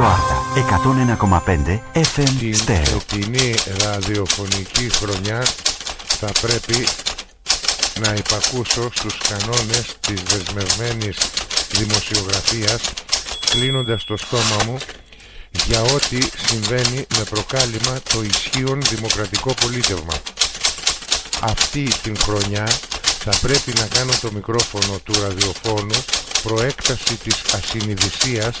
Ράδιο Άρτα 101,5 FM Στην φετινή ραδιοφωνική χρονιά θα πρέπει να υπακούσω στους κανόνες της δεσμευμένης δημοσιογραφίας κλείνοντας το στόμα μου για ό,τι συμβαίνει με προκάλημα το ισχύον δημοκρατικό πολίτευμα. Αυτή την χρονιά θα πρέπει να κάνω το μικρόφωνο του ραδιοφώνου προέκταση της ασυνειδησίας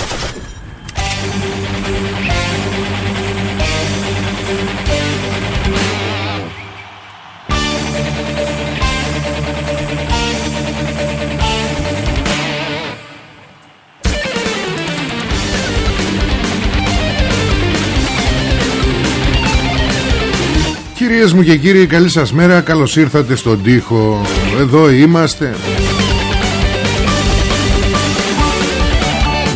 Κυρίες μου και κύριοι καλή σας μέρα. Καλώς ήρθατε στον τοίχο. Εδώ είμαστε.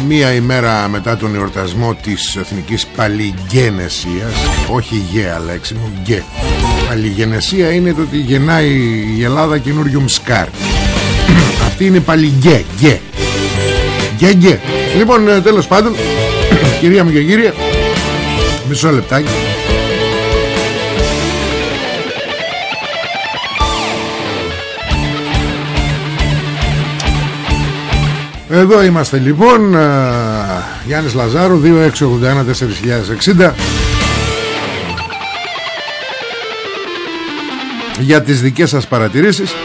Μία ημέρα μετά τον εορτασμό της Εθνικής Παλιγενεσίας Όχι γε λέξη μου Γε. Παλιγενεσία είναι το ότι γεννάει η Ελλάδα καινούριο μσκάρ. Αυτή είναι παλιγέ Γε. Γε γε. Λοιπόν ε, τέλος πάντων Κυρία μου και κύριε Μισό λεπτάκι Εδώ είμαστε λοιπόν Γιάννης Λαζάρου 2681-4060 Για τις δικές σας παρατηρήσεις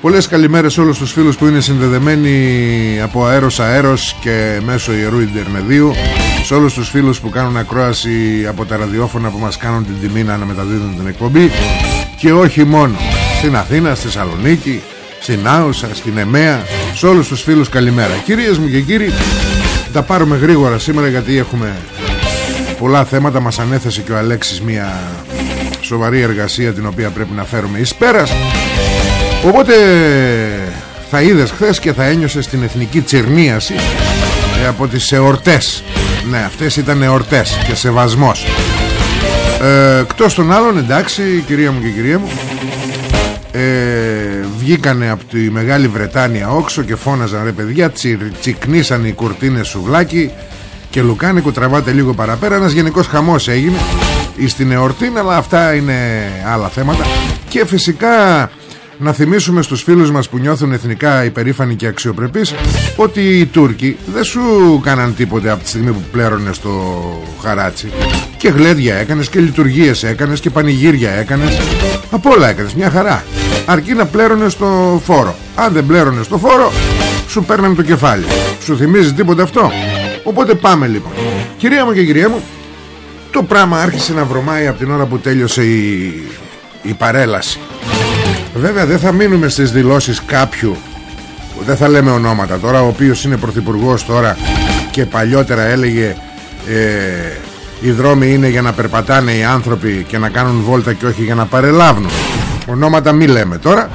Πολλές καλημέρες σε όλους τους φίλους που είναι συνδεδεμένοι από αέρος αέρος και μέσω ιερού Ιντερνεδίου σε όλους τους φίλους που κάνουν ακρόαση από τα ραδιόφωνα που μας κάνουν την τιμή να αναμεταδίδουν την εκπομπή. Και όχι μόνο. Στην Αθήνα, στη Σαλονίκη στην Άουσα, στην Εμέα σε όλους τους φίλους καλημέρα. Κυρίες μου και κύριοι τα πάρουμε γρήγορα σήμερα γιατί έχουμε πολλά θέματα. Μας ανέθεσε και ο Αλέξης μια σοβαρή εργασία την οποία πρέπει να φέρουμε εις πέρας. Οπότε θα είδες χθες και θα ένιωσες την εθνική τσερνίαση ε, από τις εορτές. Ναι αυτές ήταν εορτές και σεβασμός. Ε, εκτός των άλλων εντάξει κυρία μου και κυρία μου ε, βγήκανε από τη Μεγάλη Βρετάνια όξο και φώναζαν ρε παιδιά τσι, τσικνίσαν οι κουρτίνες σουβλάκι και λουκάνικο τραβάτε λίγο παραπέρα ένας γενικός χαμός έγινε στην εορτή αλλά αυτά είναι άλλα θέματα. Και φυσικά να θυμίσουμε στους φίλους μας που νιώθουν εθνικά υπερήφανοι και αξιοπρεπείς ότι οι Τούρκοι δεν σου κάναν τίποτε από τη στιγμή που πλέρωνες στο χαράτσι. Και γλέδια έκανες και λειτουργίες έκανες και πανηγύρια έκανες. Από όλα έκανες μια χαρά αρκεί να πλέρωνε στο φόρο. Αν δεν πλέρωνε στο φόρο σου παίρνανε το κεφάλι. Σου θυμίζει τίποτε αυτό; Οπότε πάμε λοιπόν. Κυρία μου και κυρία μου το πράγμα άρχισε να βρωμάει από την ώρα που τέλειωσε η, η παρέλαση. Βέβαια δεν θα μείνουμε στις δηλώσεις κάποιου Δεν θα λέμε ονόματα. Τώρα Ο οποίος είναι πρωθυπουργός τώρα Και παλιότερα έλεγε ε, Οι δρόμοι είναι για να περπατάνε οι άνθρωποι Και να κάνουν βόλτα και όχι για να παρελάβουν Ονόματα μη λέμε τώρα.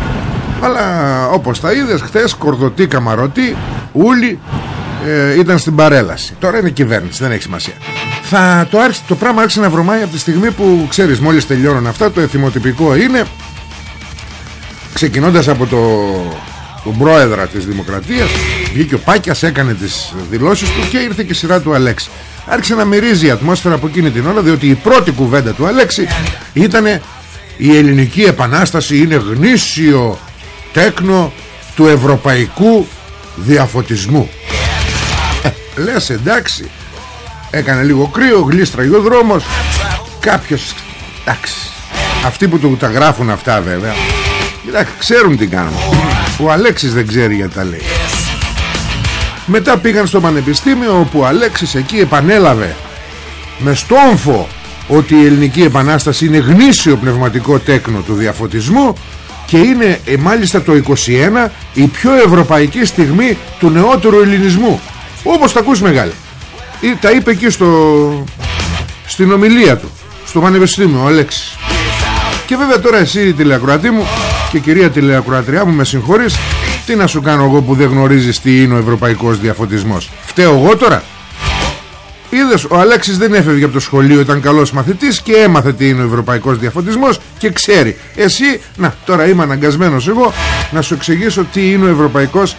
Αλλά όπως τα είδες χθες Κορδωτή καμαρωτή Ούλη ε, ήταν στην παρέλαση. Τώρα είναι κυβέρνηση δεν έχει σημασία. Θα, το, άρχισε, το πράγμα άρχισε να βρωμάει από τη στιγμή που ξέρεις μόλις τελειώνουν αυτά το εθιμοτυπικό είναι ξεκινώντας από το, τον πρόεδρα της Δημοκρατίας βγήκε ο Πάκιας έκανε τις δηλώσεις του και ήρθε και η σειρά του Αλέξη. Άρχισε να μυρίζει η ατμόσφαιρα από εκείνη την ώρα διότι η πρώτη κουβέντα του Αλέξη ήταν η ελληνική επανάσταση είναι γνήσιο τέκνο του ευρωπαϊκού διαφωτισμού. Ε, λες εντάξει. Έκανε λίγο κρύο γλίστραγε ο δρόμος. Κάποιος εντάξει. Αυτοί που του τα γράφουν αυτά βέβαια. Κοιτάξτε, ξέρουν τι κάνουν. Ο Αλέξης δεν ξέρει γιατί τα λέει. Μετά πήγαν στο πανεπιστήμιο όπου ο Αλέξης εκεί επανέλαβε με στόμφο ότι η ελληνική επανάσταση είναι γνήσιο πνευματικό τέκνο του διαφωτισμού και είναι ε, μάλιστα το 21 η πιο ευρωπαϊκή στιγμή του νεότερου ελληνισμού. Όπως τα ακούς μεγάλη τα είπε εκεί στο, στην ομιλία του στο πανεπιστήμιο ο Αλέξης. Και βέβαια τώρα εσύ τηλεακροατή μου και κυρία τηλεακροατριά μου με συγχωρείς τι να σου κάνω εγώ που δεν γνωρίζεις τι είναι ο ευρωπαϊκός διαφωτισμός. Φταίω εγώ τώρα; Είδες ο Αλέξης δεν έφευγε από το σχολείο Ήταν καλός μαθητής και έμαθε τι είναι ο ευρωπαϊκός διαφωτισμός Και ξέρει. Εσύ, να τώρα είμαι αναγκασμένος εγώ Να σου εξηγήσω τι είναι ο ευρωπαϊκός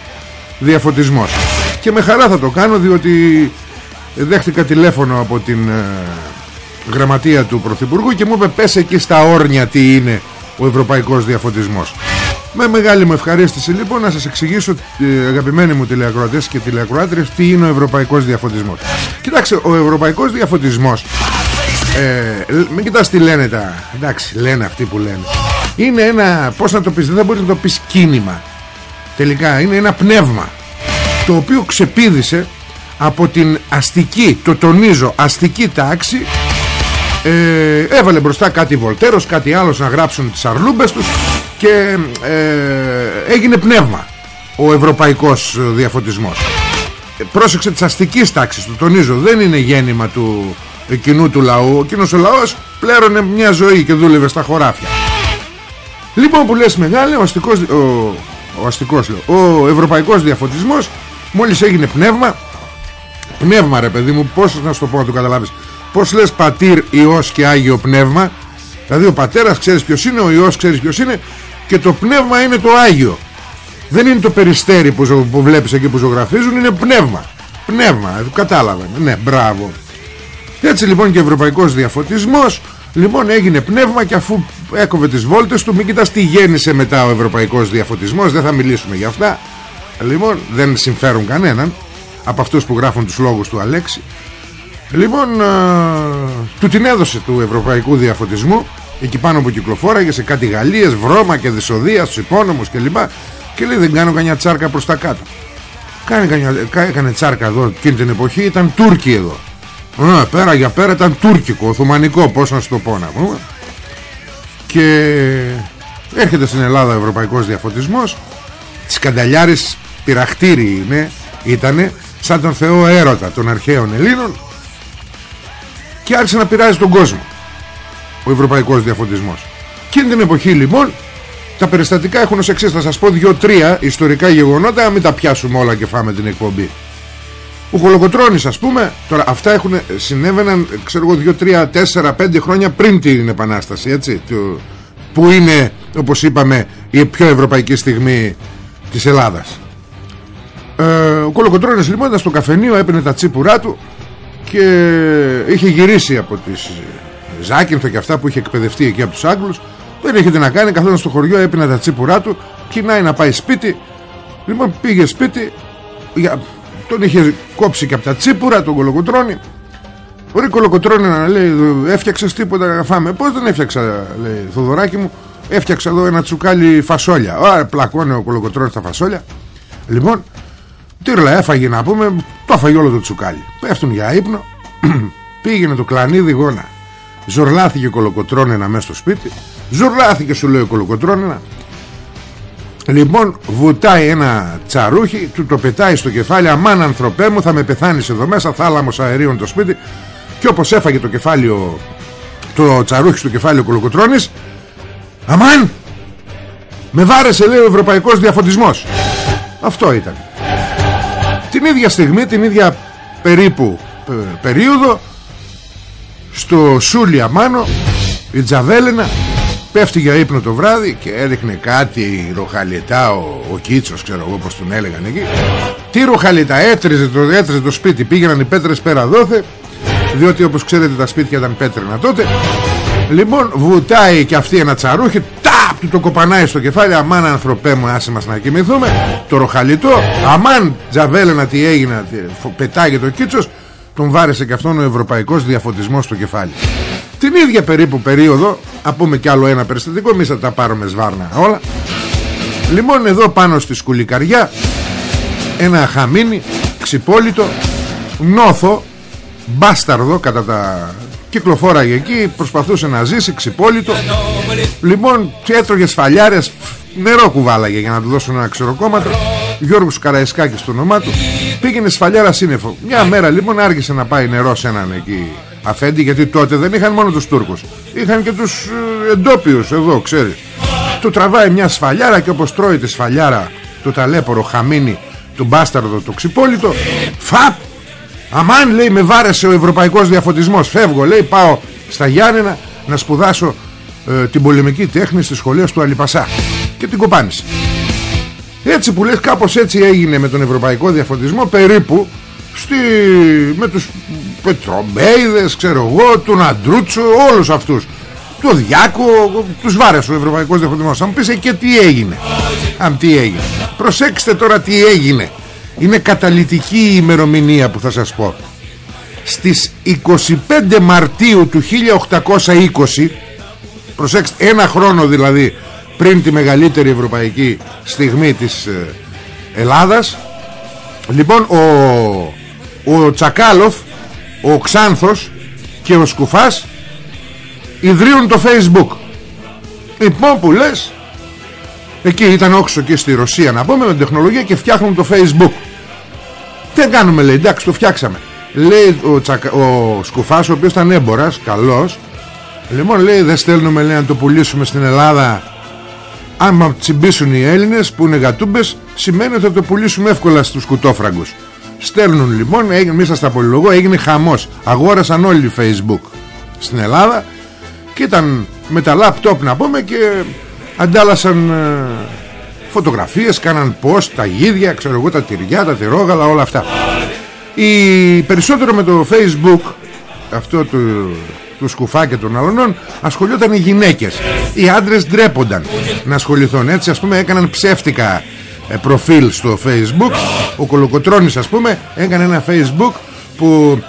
διαφωτισμός. Και με χαρά θα το κάνω διότι Δέχτηκα τηλέφωνο από την ε, Γραμματεία του Πρωθυπουργού Και μου είπε πες εκεί στα όρνια τι είναι ο ευρωπαϊκός διαφωτισμός με μεγάλη μου ευχαρίστηση λοιπόν να σας εξηγήσω ε, αγαπημένοι μου τηλεακροατές και τηλεακροάτριες τι είναι ο ευρωπαϊκός διαφωτισμός. Κοιτάξτε, ο ευρωπαϊκός διαφωτισμός ε, μην κοιτάς τι λένε τα εντάξει λένε αυτοί που λένε. Είναι ένα πως να το πεις δεν θα μπορείς να το πεις κίνημα. Τελικά είναι ένα πνεύμα το οποίο ξεπίδησε από την αστική το τονίζω αστική τάξη ε, έβαλε μπροστά κάτι Βολτέρος κάτι άλλος να γράψουν τις αρλούμπες τους και ε, έγινε πνεύμα ο ευρωπαϊκός διαφωτισμός. Πρόσεξε της αστικής τάξης του τονίζω δεν είναι γέννημα του κοινού του λαού. Ο κοινός ο λαός πλέρωνε μια ζωή και δούλευε στα χωράφια. Λοιπόν που λες μεγάλε ο αστικός, ο, ο, αστικός, ο ευρωπαϊκός διαφωτισμός μόλις έγινε πνεύμα πνεύμα ρε παιδί μου πως να σου το πω να το καταλάβεις πως λες πατήρ Υιός και Άγιο Πνεύμα δηλαδή ο πατέρας ξέρεις ποιος είναι ο Υιός ξέρεις ποιος είναι και το πνεύμα είναι το Άγιο. Δεν είναι το περιστέρι που, που βλέπεις εκεί που ζωγραφίζουν είναι πνεύμα. Πνεύμα, κατάλαβε ναι μπράβο. Έτσι λοιπόν και ευρωπαϊκός διαφωτισμός λοιπόν έγινε πνεύμα και αφού έκοβε τις βόλτες του μην κοιτάς τι γέννησε μετά ο ευρωπαϊκός διαφωτισμός δεν θα μιλήσουμε για αυτά. Λοιπόν δεν συμφέρουν κανέναν από αυτούς που γράφουν τους λόγους του Αλέξη. Λοιπόν α, του την έδωσε του ευρωπαϊκού διαφωτισμού εκεί πάνω που κυκλοφόραγε σε κάτι Γαλλίες, βρώμα και δυσοδεία στους υπόνομους και λοιπά και λέει δεν κάνω κανένα τσάρκα προς τα κάτω Κάνε, κανιά, έκανε τσάρκα εδώ εκείνη την εποχή ήταν Τούρκοι εδώ. Α, πέρα για πέρα ήταν τουρκικό, οθωμανικό πώς να σου το πω να πούμε. Και έρχεται στην Ελλάδα ο ευρωπαϊκός διαφωτισμός. Της Κανταλιάρης πειραχτήρι είναι ήτανε σαν τον Θεό έρωτα των αρχαίων Ελλήνων. Και άρχισε να πειράζει τον κόσμο ο ευρωπαϊκός διαφωτισμός. Και την εποχή λοιπόν τα περιστατικά έχουν ως εξής. Θα σας πω δύο-τρία ιστορικά γεγονότα μην τα πιάσουμε όλα και φάμε την εκπομπή. Ο Κολοκοτρώνης ας πούμε τώρα αυτά έχουν, συνέβαιναν ξέρω εγώ δύο-τρία, τέσσερα, πέντε χρόνια πριν την Επανάσταση έτσι που είναι όπως είπαμε η πιο ευρωπαϊκή στιγμή της Ελλάδας. Ε, ο Κολοκοτρώνης λοιπόν ήταν στο καφενείο έπαιρνε τα τσίπουρά του και είχε γυρίσει από τις Ζάκυνθο και αυτά που είχε εκπαιδευτεί εκεί από τους Άγγλους δεν είχε τι να κάνει καθόταν στο χωριό έπινε τα τσίπουρά του κοινάει να πάει σπίτι. Λοιπόν πήγε σπίτι για... τον είχε κόψει και από τα τσίπουρα τον κολοκοτρώνη Ωραία κολοκοτρώνη να λέει έφτιαξες τίποτα να φάμε πως δεν έφτιαξα λέει Θοδωράκι μου έφτιαξα εδώ ένα τσουκάλι φασόλια Ωραία πλακώνει ο κολοκοτρώνης τα φασόλια λοιπόν τύρλα έφαγε να πούμε το έφαγε όλο το τσουκάλι. Πέφτουν για ύπνο. Πήγαινε το κλανίδι γόνα Ζορλάθηκε κολοκοτρώνενα μέσα στο σπίτι. Ζορλάθηκε σου λέει ο κολοκοτρώνενα Λοιπόν βουτάει ένα τσαρούχι Του το πετάει στο κεφάλι. Αμάν ανθρωπέ μου θα με πεθάνεις εδώ μέσα Θάλαμος αερίων το σπίτι. Και όπως έφαγε το κεφάλι ο, Το τσαρούχι στο κεφάλι ο κολοκοτρώνης Αμάν Με βάρεσε λέει ο ευρωπαϊκός διαφωτισμός. Αυτό ήταν. Την ίδια στιγμή Την ίδια περίπου ε, περίοδο στο Σούλι Αμάνο η Τζαβέλενα πέφτει για ύπνο το βράδυ και έδειχνε κάτι ροχαλιτά ο, ο Κίτσος ξέρω εγώ πως τον έλεγαν εκεί. Τι ροχαλιτά έτριζε το, έτριζε το σπίτι πήγαιναν οι πέτρες πέρα δόθε διότι όπως ξέρετε τα σπίτια ήταν πέτρινα τότε. Λοιπόν βουτάει και αυτή ένα τσαρούχι τάπ του το κοπανάει στο κεφάλι αμάν ανθρωπέ μου άσε μας να κοιμηθούμε το ροχαλιτό αμάν Τζαβέλενα τι έγινε πετάγει το Κίτσος τον βάρεσε και αυτόν ο ευρωπαϊκός διαφωτισμός στο κεφάλι. Την ίδια περίπου περίοδο α πούμε κι άλλο ένα περιστατικό εμείς θα τα πάρουμε σβάρνα όλα. Λοιπόν εδώ πάνω στη σκουλικαριά ένα χαμίνι ξυπόλυτο νόθο μπάσταρδο κατά τα κυκλοφόραγε εκεί προσπαθούσε να ζήσει ξυπόλυτο. Λοιπόν έτρωγε σφαλιάρες νερό κουβάλαγε για να του δώσουν ένα ξεροκόμματο Γιώργος Καραϊσκάκης στο όνομά του πήγαινε σφαλιάρα σύννεφο. Μια μέρα λοιπόν άργησε να πάει νερός σε έναν εκεί αφέντη γιατί τότε δεν είχαν μόνο τους Τούρκους. Είχαν και τους ε, εντόπιους εδώ ξέρεις. Του τραβάει μια σφαλιάρα και όπως τρώει τη σφαλιάρα του ταλέπορο χαμίνι του μπάσταρδο του ξυπόλυτο φαπ! Αμάν λέει με βάρεσε ο ευρωπαϊκός διαφωτισμός. Φεύγω λέει πάω στα Γιάννενα να σπουδάσω ε, την πολεμική τέχνη στη σχολεία του Αλιπασά. Και την κοπάνισε έτσι που λες κάπως έτσι έγινε με τον ευρωπαϊκό διαφωτισμό περίπου στη, με τους Πετρομπέιδες ξέρω εγώ, τον Αντρούτσο όλους αυτούς. Το Διάκο τους βάρεσε ο ευρωπαϊκός διαφωτισμός. Θα μου πεις «Ε, και τι έγινε. Αν τι έγινε. Προσέξτε τώρα τι έγινε. Είναι καταλητική η ημερομηνία που θα σας πω. Στις 25 Μαρτίου του 1820 προσέξτε ένα χρόνο δηλαδή πριν τη μεγαλύτερη ευρωπαϊκή στιγμή της ε, Ελλάδας. Λοιπόν ο, ο Τσακάλοφ ο Ξάνθος και ο Σκουφάς ιδρύουν το facebook. Λοιπόν που λες εκεί ήταν όξο και στη Ρωσία να πούμε με την τεχνολογία και φτιάχνουν το facebook. Τι κάνουμε λέει εντάξει το φτιάξαμε. Λέει ο, Τσακα, ο Σκουφάς ο οποίος ήταν έμπορας καλός. Λοιπόν λέει δεν στέλνουμε λέει να το πουλήσουμε στην Ελλάδα άμα τσιμπήσουν οι Έλληνες που είναι γατούμπες σημαίνει ότι θα το πουλήσουμε εύκολα στους κουτόφραγκους. Στέλνουν λοιπόν έγινε, μέσα στα πολυλογό έγινε χαμός. Αγόρασαν όλοι facebook στην Ελλάδα και ήταν με τα λάπτοπ να πούμε και αντάλλασαν ε, φωτογραφίες κάναν post τα γίδια ξέρω εγώ τα τυριά, τα τυρόγαλα όλα αυτά. Η περισσότερο με το facebook αυτό του, του σκουφά και των αλωνών ασχολιόταν οι γυναίκες. Οι άντρες ντρέπονταν να ασχοληθούν. Έτσι ας πούμε έκαναν ψεύτικα ε, προφίλ στο facebook. Ο Κολοκοτρώνης ας πούμε έκανε ένα facebook που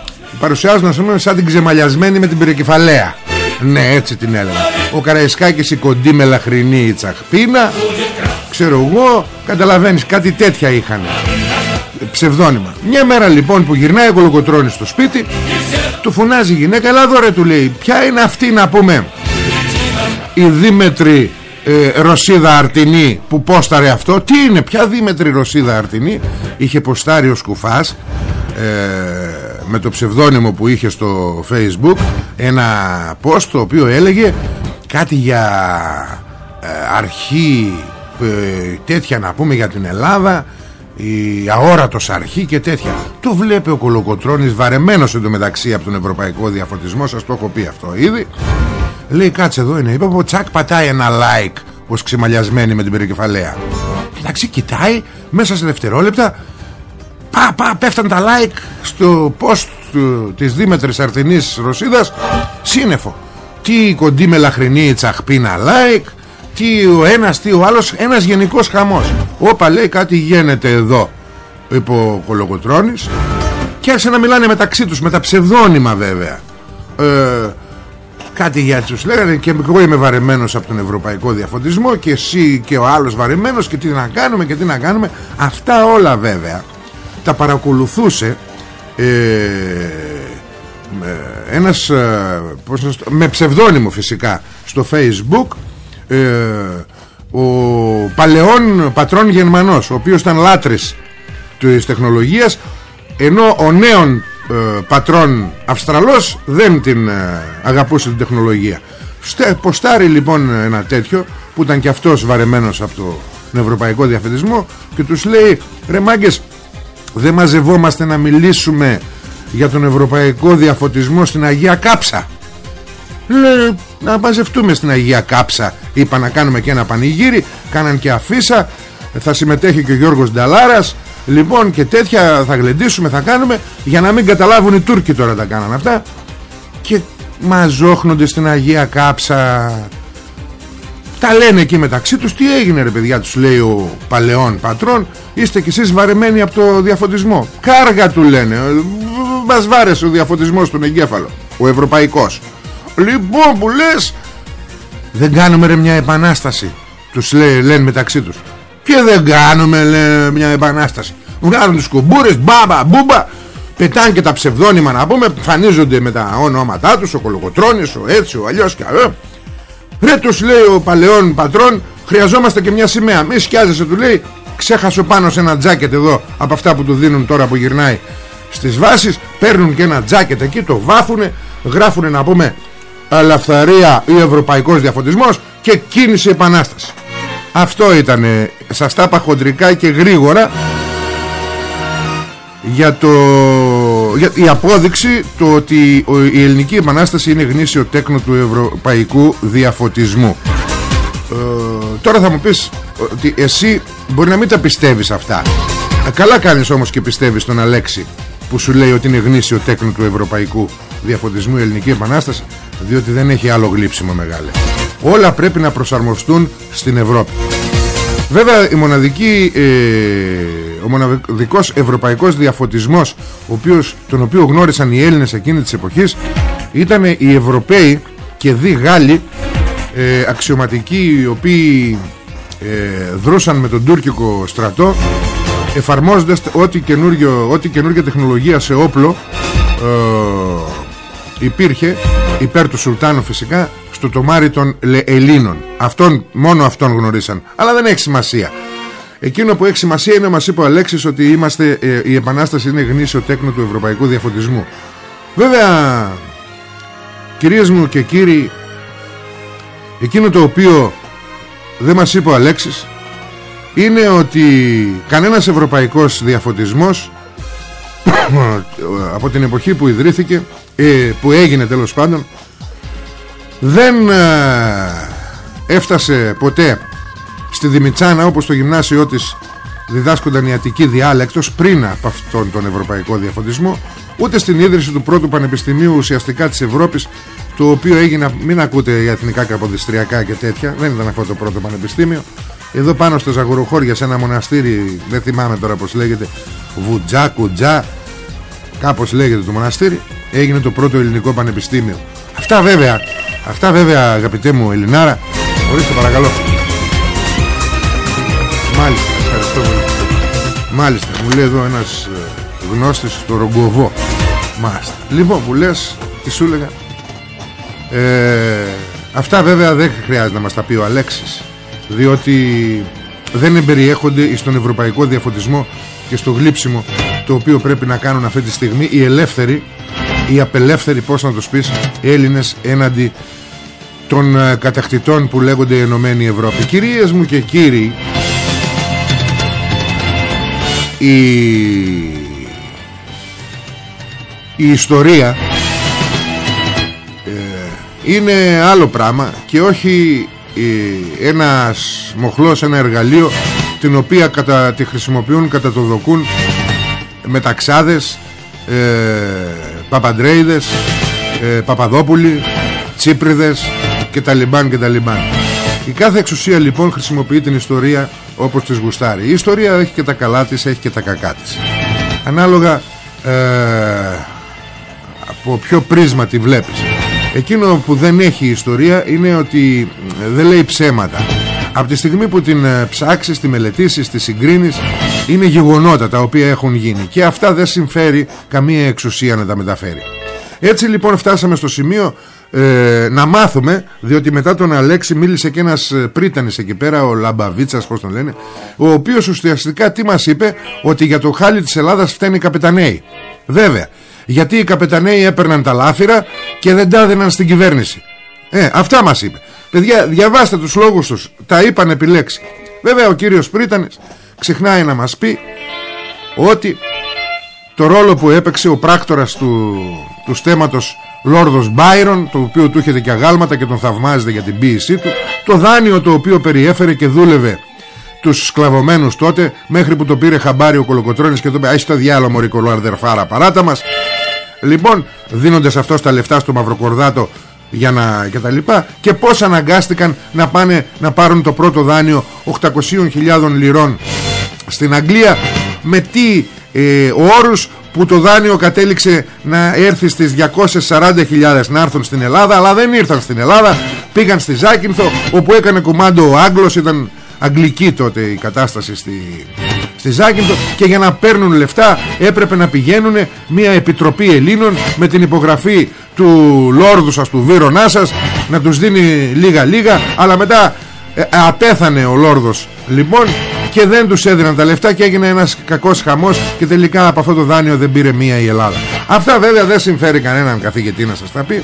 παρουσιάζουν ας πούμε σαν την ξεμαλιασμένη με την πυροκεφαλαία. Ναι έτσι την έλεγα Ο Καραϊσκάκης η κοντή μελαχρινή η τσαχπίνα Ξέρω εγώ Καταλαβαίνεις κάτι τέτοια είχαν Ψευδόνυμα. Μια μέρα λοιπόν που γυρνάει ο Κολοκοτρώνης στο σπίτι Του φωνάζει η γυναίκα Ελά δωρε του λέει Ποια είναι αυτή να πούμε; Η Δήμετρη ε, Ρωσίδα Αρτινή Που πόσταρε αυτό Τι είναι ποια Δήμετρη Ρωσίδα Αρτινή; Είχε ποστάρει ο Σκουφάς ε, με το ψευδόνυμο που είχε στο facebook ένα post το οποίο έλεγε κάτι για ε, αρχή ε, τέτοια να πούμε για την Ελλάδα η αόρατος αρχή και τέτοια. Το βλέπει ο Κολοκοτρώνης βαρεμένος εντωμεταξύ από τον Ευρωπαϊκό Διαφωτισμό. Σας το έχω πει αυτό ήδη. Λέει κάτσε εδώ είναι. Είπε ο Τσακ πατάει ένα like ως ξεμαλιασμένη με την περικεφαλαία εντάξει κοιτάει μέσα σε δευτερόλεπτα. Πα, πα, πέφταν τα like στο post του, της Δήμετρης Αρτινής Ρωσίδας. Σύννεφο. Τι κοντή μελαχρινή τσαχπίνα like τι ο ένας τι ο άλλος ένας γενικός χαμός. Όπα λέει κάτι γίνεται εδώ είπε ο Κολογοτρώνης και άρχισε να μιλάνε μεταξύ τους με τα ψευδόνυμα βέβαια. Ε, κάτι για τους λέγανε και εγώ είμαι βαρεμένος από τον Ευρωπαϊκό Διαφωτισμό και εσύ και ο άλλος βαρεμένος και τι να κάνουμε και τι να κάνουμε. Αυτά όλα βέβαια τα παρακολουθούσε ε, ένας ε, με ψευδόνυμο φυσικά στο facebook ε, ο παλαιόν πατρόν Γερμανός ο οποίος ήταν λάτρης της τεχνολογίας ενώ ο νέον ε, πατρόν Αυστραλός δεν την ε, αγαπούσε την τεχνολογία. Ποστάρει λοιπόν ένα τέτοιο που ήταν και αυτός βαρεμένος από τον Ευρωπαϊκό Διαφετισμό και τους λέει ρε μάγκες δεν μαζευόμαστε να μιλήσουμε για τον ευρωπαϊκό διαφωτισμό στην Αγία Κάψα Λέει να μαζευτούμε στην Αγία Κάψα. Είπα να κάνουμε και ένα πανηγύρι Κάναν και αφίσα. Θα συμμετέχει και ο Γιώργος Νταλάρας. Λοιπόν και τέτοια θα γλεντήσουμε Θα κάνουμε. Για να μην καταλάβουν οι Τούρκοι τώρα τα κάναν αυτά. Και μαζόχνονται στην Αγία Κάψα. Τα λένε εκεί μεταξύ τους Τι έγινε ρε παιδιά τους λέει ο παλαιόν πατρόν. Είστε κι εσείς βαρεμένοι από το διαφωτισμό. Κάργα του λένε. Μας βάρεσε ο διαφωτισμός στον εγκέφαλο Ο ευρωπαϊκός Λοιπόν που λες. Δεν κάνουμε ρε μια επανάσταση. Τους λέει, λένε μεταξύ τους. Και δεν κάνουμε λέει, μια επανάσταση. Βγάζουν τους κουμπούρες Μπάμπα μπούμπα. Πετάνε και τα ψευδόνυμα να πούμε Φανίζονται με τα ονόματά τους Ο Κολοκοτρώνης, ο έτσι, ο αλλιώς και αλλιώς. Ρε τους λέει ο παλαιόν πατρόν Χρειαζόμαστε και μια σημαία. Μη σκιάζεσαι του λέει ξέχασε πάνω σε ένα τζάκετ εδώ από αυτά που του δίνουν τώρα που γυρνάει στις βάσεις. Παίρνουν και ένα τζάκετ εκεί το βάφουνε γράφουνε να πούμε ελευθερία ή ευρωπαϊκός διαφωτισμός και κίνηση επανάσταση. Αυτό ήταν σας τα είπα χοντρικά και γρήγορα για, το, για η απόδειξη το ότι η ελληνική επανάσταση είναι γνήσιο τέκνο του ευρωπαϊκού διαφωτισμού. Ε, τώρα θα μου πεις ότι εσύ μπορεί να μην τα πιστεύεις αυτά. Ε, καλά κάνεις όμως και πιστεύεις τον Αλέξη που σου λέει ότι είναι γνήσιο τέκνο του ευρωπαϊκού διαφωτισμού η ελληνική επανάσταση διότι δεν έχει άλλο γλύψιμο μεγάλο όλα πρέπει να προσαρμοστούν στην Ευρώπη. Βέβαια η μοναδική ε, ο μοναδικός ευρωπαϊκός διαφωτισμός ο οποίος, τον οποίο γνώρισαν οι Έλληνες εκείνη της εποχής ήταν οι Ευρωπαίοι και δι Γάλλοι ε, αξιωματικοί οι οποίοι ε, δρούσαν με τον τουρκικό στρατό εφαρμόζοντας ό,τι, ό,τι καινούργια τεχνολογία σε όπλο ε, υπήρχε υπέρ του Σουλτάνου φυσικά στο τομάρι των Ελλήνων. Αυτόν, μόνο αυτόν γνωρίσαν. Αλλά δεν έχει σημασία. Εκείνο που έχει σημασία είναι μας είπε ο Αλέξης ότι είμαστε, ε, η Επανάσταση είναι γνήσιο τέκνο του ευρωπαϊκού διαφωτισμού. Βέβαια, κυρίες μου και κύριοι, εκείνο το οποίο δεν μας είπε ο Αλέξης είναι ότι κανένας ευρωπαϊκός διαφωτισμός από την εποχή που ιδρύθηκε, ε, που έγινε τέλος πάντων, δεν ε, έφτασε ποτέ Στη Δημητσάνα όπως στο γυμνάσιο της διδάσκονταν η Αττική διάλεκτος πριν από αυτόν τον ευρωπαϊκό διαφωτισμό ούτε στην ίδρυση του πρώτου πανεπιστημίου ουσιαστικά της Ευρώπης το οποίο έγινε, μην ακούτε για εθνικά καποδιστριακά και τέτοια δεν ήταν αυτό το πρώτο πανεπιστήμιο. Εδώ πάνω στο Ζαγοροχώρια σε ένα μοναστήρι δεν θυμάμαι τώρα πως λέγεται Βουτζά, Κουτζά κάπως λέγεται το μοναστήρι έγινε το πρώτο ελληνικό πανεπιστήμιο αυτά βέβαια αυτά βέβαια αγαπητέ μου Ελληνάρα ορίστε παρακαλώ Μάλιστα, ευχαριστώ πολύ. Μάλιστα, μου λέει εδώ ένας ε, γνώστης το ρογκοβό. Μάλιστα. Λοιπόν, που λες, τι σου έλεγα; Ε, αυτά βέβαια δεν χρειάζεται να μας τα πει ο Αλέξης. Διότι δεν εμπεριέχονται στον ευρωπαϊκό διαφωτισμό και στο γλύψιμο το οποίο πρέπει να κάνουν αυτή τη στιγμή οι ελεύθεροι, οι απελεύθεροι, πώς να το πεις, Έλληνες έναντι των ε, κατακτητών που λέγονται Ενωμένη Ευρώπη. Κυρίες μου και κύριοι, η, η ιστορία ε, είναι άλλο πράγμα και όχι ε, ένας μοχλός, ένα εργαλείο την οποία κατα, τη χρησιμοποιούν κατά το δοκούν μεταξάδες ε, παπαντρέιδες ε, παπαδόπουλοι τσίπριδες και τα λιμπάν και τα λιμπάν η κάθε εξουσία λοιπόν χρησιμοποιεί την ιστορία όπως της γουστάρει. Η ιστορία έχει και τα καλά της, έχει και τα κακά της. Ανάλογα ε, από ποιο πρίσμα τη βλέπεις. Εκείνο που δεν έχει ιστορία είναι ότι ε, δεν λέει ψέματα. Από τη στιγμή που την ε, ψάξεις, τη μελετήσεις, τη συγκρίνεις είναι γεγονότα τα οποία έχουν γίνει και αυτά δεν συμφέρει καμία εξουσία να τα μεταφέρει. Έτσι λοιπόν φτάσαμε στο σημείο ε, να μάθουμε διότι μετά τον Αλέξη μίλησε και ένας ε, πρίτανης εκεί πέρα ο Λαμπαβίτσας πως τον λένε ο οποίος ουσιαστικά τι μας είπε ότι για το χάλι της Ελλάδας φταίνει οι καπεταναίοι. Βέβαια γιατί οι καπεταναίοι έπαιρναν τα λάφυρα και δεν τα έδαιναν στην κυβέρνηση. Ε, αυτά μας είπε παιδιά διαβάστε τους λόγους τους. Τα είπαν επιλέξει βέβαια ο κύριος πρίτανης ξεχνάει να μας πει ότι το ρόλο που έπαιξε ο πράκτορας του, του στέματος Λόρδος Μπάιρον το οποίο του είχε και αγάλματα και τον θαυμάζεται για την ποίησή του το δάνειο το οποίο περιέφερε και δούλευε τους σκλαβωμένους τότε μέχρι που το πήρε χαμπάρι ο Κολοκοτρώνης και το είπε «Άισε το διάλο μωρή κολοαρδερφάρα παράτα μας» λοιπόν δίνοντας αυτό τα λεφτά στο Μαυροκορδάτο για να και τα λοιπά και πως αναγκάστηκαν να πάνε να πάρουν το πρώτο δάνειο 800.000 λιρών. Στην Αγγλία με τι ε, όρους που το δάνειο κατέληξε να έρθει στις 240.000 να έρθουν στην Ελλάδα αλλά δεν ήρθαν στην Ελλάδα πήγαν στη Ζάκυνθο όπου έκανε κουμάντο ο Άγγλος ήταν αγγλική τότε η κατάσταση στη, στη Ζάκυνθο και για να παίρνουν λεφτά έπρεπε να πηγαίνουν μια επιτροπή Ελλήνων με την υπογραφή του Λόρδου σας του Βύρονά σας να τους δίνει λίγα λίγα αλλά μετά ε, απέθανε ο Λόρδος λοιπόν και δεν τους έδιναν τα λεφτά και έγινε ένας κακός χαμός και τελικά από αυτό το δάνειο δεν πήρε μία η Ελλάδα. Αυτά βέβαια δεν συμφέρει κανέναν καθηγητή να σας τα πει.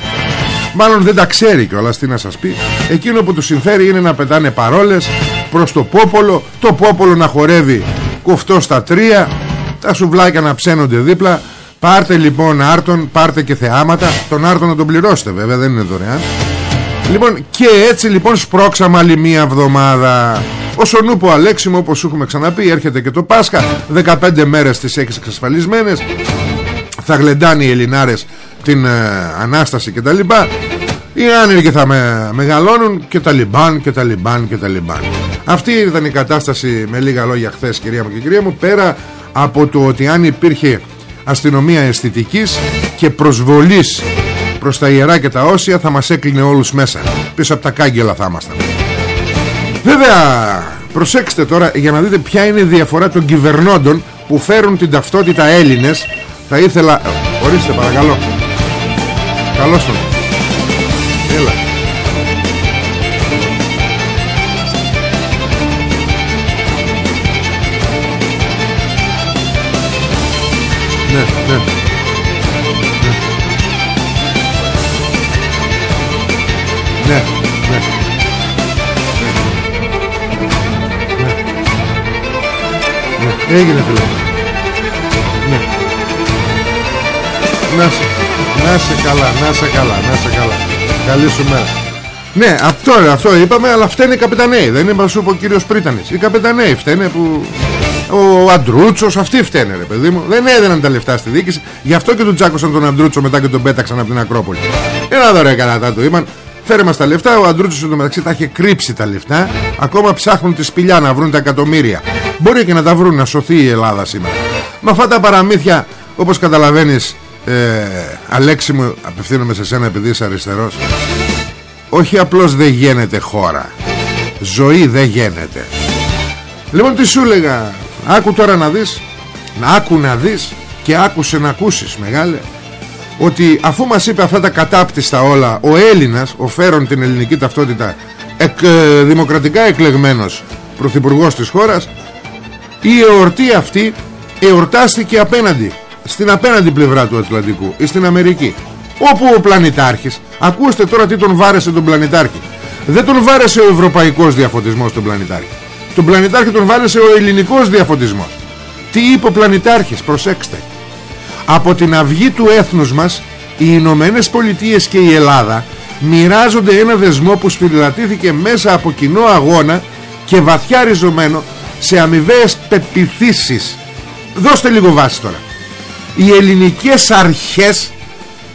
Μάλλον δεν τα ξέρει κιόλας τι να σας πει. Εκείνο που τους συμφέρει είναι να πετάνε παρόλες προς το πόπολο το πόπολο να χορεύει κουφτό στα τρία τα σουβλάκια να ψένονται δίπλα. Πάρτε λοιπόν άρτον πάρτε και θεάματα. Τον άρτον να τον πληρώσετε βέβαια δεν είναι δωρεάν. Λοιπόν και έτσι λοιπόν σπρώξαμε άλλη μία εβδομάδα. Όσο νούπο Αλέξιμο όπως σου έχουμε ξαναπεί έρχεται και το Πάσχα. 15 μέρες τις έχεις εξασφαλισμένες. Θα γλεντάνε οι Ελληνάρες την ε, Ανάσταση και τα λοιπά Οι άνεργοι θα με, μεγαλώνουν και τα λιμπάν και τα λιμπάν και τα λιμπάν. Αυτή ήταν η κατάσταση με λίγα λόγια χθες κυρία μου και κυρία μου Πέρα από το ότι αν υπήρχε αστυνομία αισθητικής και προσβολής προς τα ιερά και τα όσια θα μας έκλεινε όλους μέσα. Πίσω από τα κάγκελα θα ήμασταν. Βέβαια προσέξτε τώρα για να δείτε ποια είναι η διαφορά των κυβερνώντων που φέρουν την ταυτότητα Έλληνες θα ήθελα ορίστε παρακαλώ. Καλώς τον έλα ναι, ναι. Ναι, ναι. Ναι. Έγινε φίλε. Ναι. Να σε, να σε καλά, να σε καλά, να σε καλά. Καλή σου μέρα. Ναι, αυτό, αυτό είπαμε, αλλά φταίνε οι καπεταναίοι. Δεν είπα σου ο κύριος Πρίτανης. Οι καπεταναίοι φταίνε που ο Αντρούτσος, αυτοί φταίνε ρε παιδί μου. Δεν έδιναν τα λεφτά στη διοίκηση. Γι' αυτό και τον τσάκωσαν τον Αντρούτσο μετά και τον πέταξαν από την Ακρόπολη. Ένα δωρεά καλά του είπαν. Φέρε μας τα λεφτά Ο Αντρούτσος μεταξύ τα έχει κρύψει τα λεφτά Ακόμα ψάχνουν τη σπηλιά να βρουν τα εκατομμύρια Μπορεί και να τα βρουν να σωθεί η Ελλάδα σήμερα Με αυτά τα παραμύθια Όπως καταλαβαίνεις ε, Αλέξη μου απευθύνομαι σε σένα επειδή είσαι αριστερός. Όχι απλώς δεν γίνεται χώρα. Ζωή δεν γίνεται Λοιπόν τι σου έλεγα; Άκου τώρα να δεις. Να άκου να δεις Και άκουσε να ακούσεις μεγάλε. Ότι αφού μας είπε αυτά τα κατάπτυστα όλα ο Έλληνας, ο φέρον την ελληνική ταυτότητα εκ, ε, δημοκρατικά εκλεγμένος πρωθυπουργός της χώρας η εορτή αυτή εορτάστηκε απέναντι στην απέναντι πλευρά του Ατλαντικού ή στην Αμερική. Όπου ο πλανητάρχης ακούστε τώρα τι τον βάρεσε τον πλανητάρχη. Δεν τον βάρεσε ο ευρωπαϊκός διαφωτισμός τον πλανητάρχη. Τον πλανητάρχη τον βάρεσε ο ελληνικός διαφωτισμός. Τι είπε ο πλανητάρχης προσέξτε. Από την αυγή του έθνους μας οι Ηνωμένες Πολιτείες και η Ελλάδα μοιράζονται ένα δεσμό που σφυριλατήθηκε μέσα από κοινό αγώνα και βαθιά ριζωμένο σε αμοιβαίες πεπιθήσεις. Δώστε λίγο βάση τώρα οι ελληνικές αρχές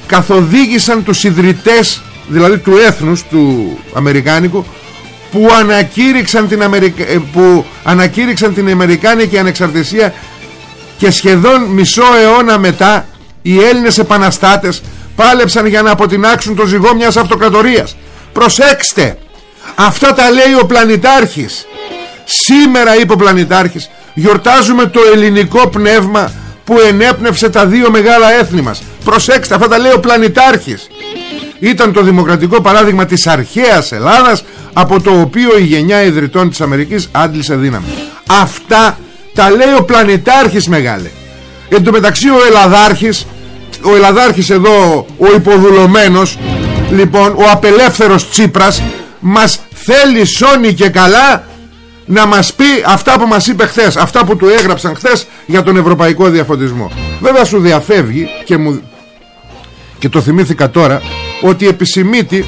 καθοδήγησαν τους ιδρυτές δηλαδή του έθνους του Αμερικάνικου που ανακήρυξαν την, Αμερικα... Ε, που ανακήρυξαν την Αμερικάνικη ανεξαρτησία και σχεδόν μισό αιώνα μετά οι Έλληνες επαναστάτες πάλεψαν για να αποτινάξουν το ζυγό μιας αυτοκρατορίας. Προσέξτε αυτά τα λέει ο πλανητάρχης. Σήμερα είπε ο πλανητάρχης γιορτάζουμε το ελληνικό πνεύμα που ενέπνευσε τα δύο μεγάλα έθνη μας. Προσέξτε αυτά τα λέει ο πλανητάρχης. Ήταν το δημοκρατικό παράδειγμα της αρχαίας Ελλάδας από το οποίο η γενιά ιδρυτών της Αμερικής άντλησε δύναμη. Αυτά τα λέει ο πλανητάρχης μεγάλε. Εν τω μεταξύ ο Ελλαδάρχης Ο Ελλαδάρχης εδώ Ο υποδουλωμένος Λοιπόν ο απελεύθερος Τσίπρας Μας θέλει σώνει και καλά Να μας πει αυτά που μας είπε χθες Αυτά που του έγραψαν χθες Για τον ευρωπαϊκό διαφωτισμό. Βέβαια σου διαφεύγει Και, μου... και το θυμήθηκα τώρα Ότι επισημήτη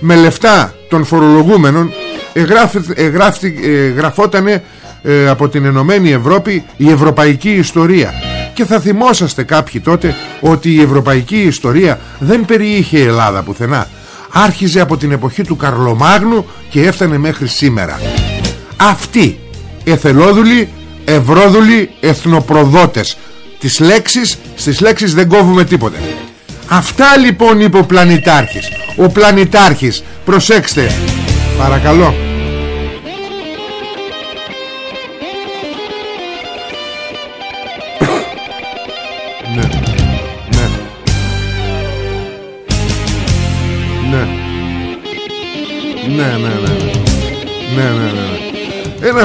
Με λεφτά των φορολογούμενων εγγράφη, εγγράφη, εγγραφότανε ε, από την Ενωμένη Ευρώπη η Ευρωπαϊκή Ιστορία. Και θα θυμόσαστε κάποιοι τότε ότι η Ευρωπαϊκή Ιστορία δεν περιείχε Ελλάδα πουθενά. Άρχιζε από την εποχή του Καρλομάγνου και έφτανε μέχρι σήμερα αυτοί εθελόδουλοι ευρώδουλοι εθνοπροδότες. Τις λέξεις, στις λέξεις δεν κόβουμε τίποτε. Αυτά λοιπόν είπε ο πλανητάρχης. Ο πλανητάρχης προσέξτε. Παρακαλώ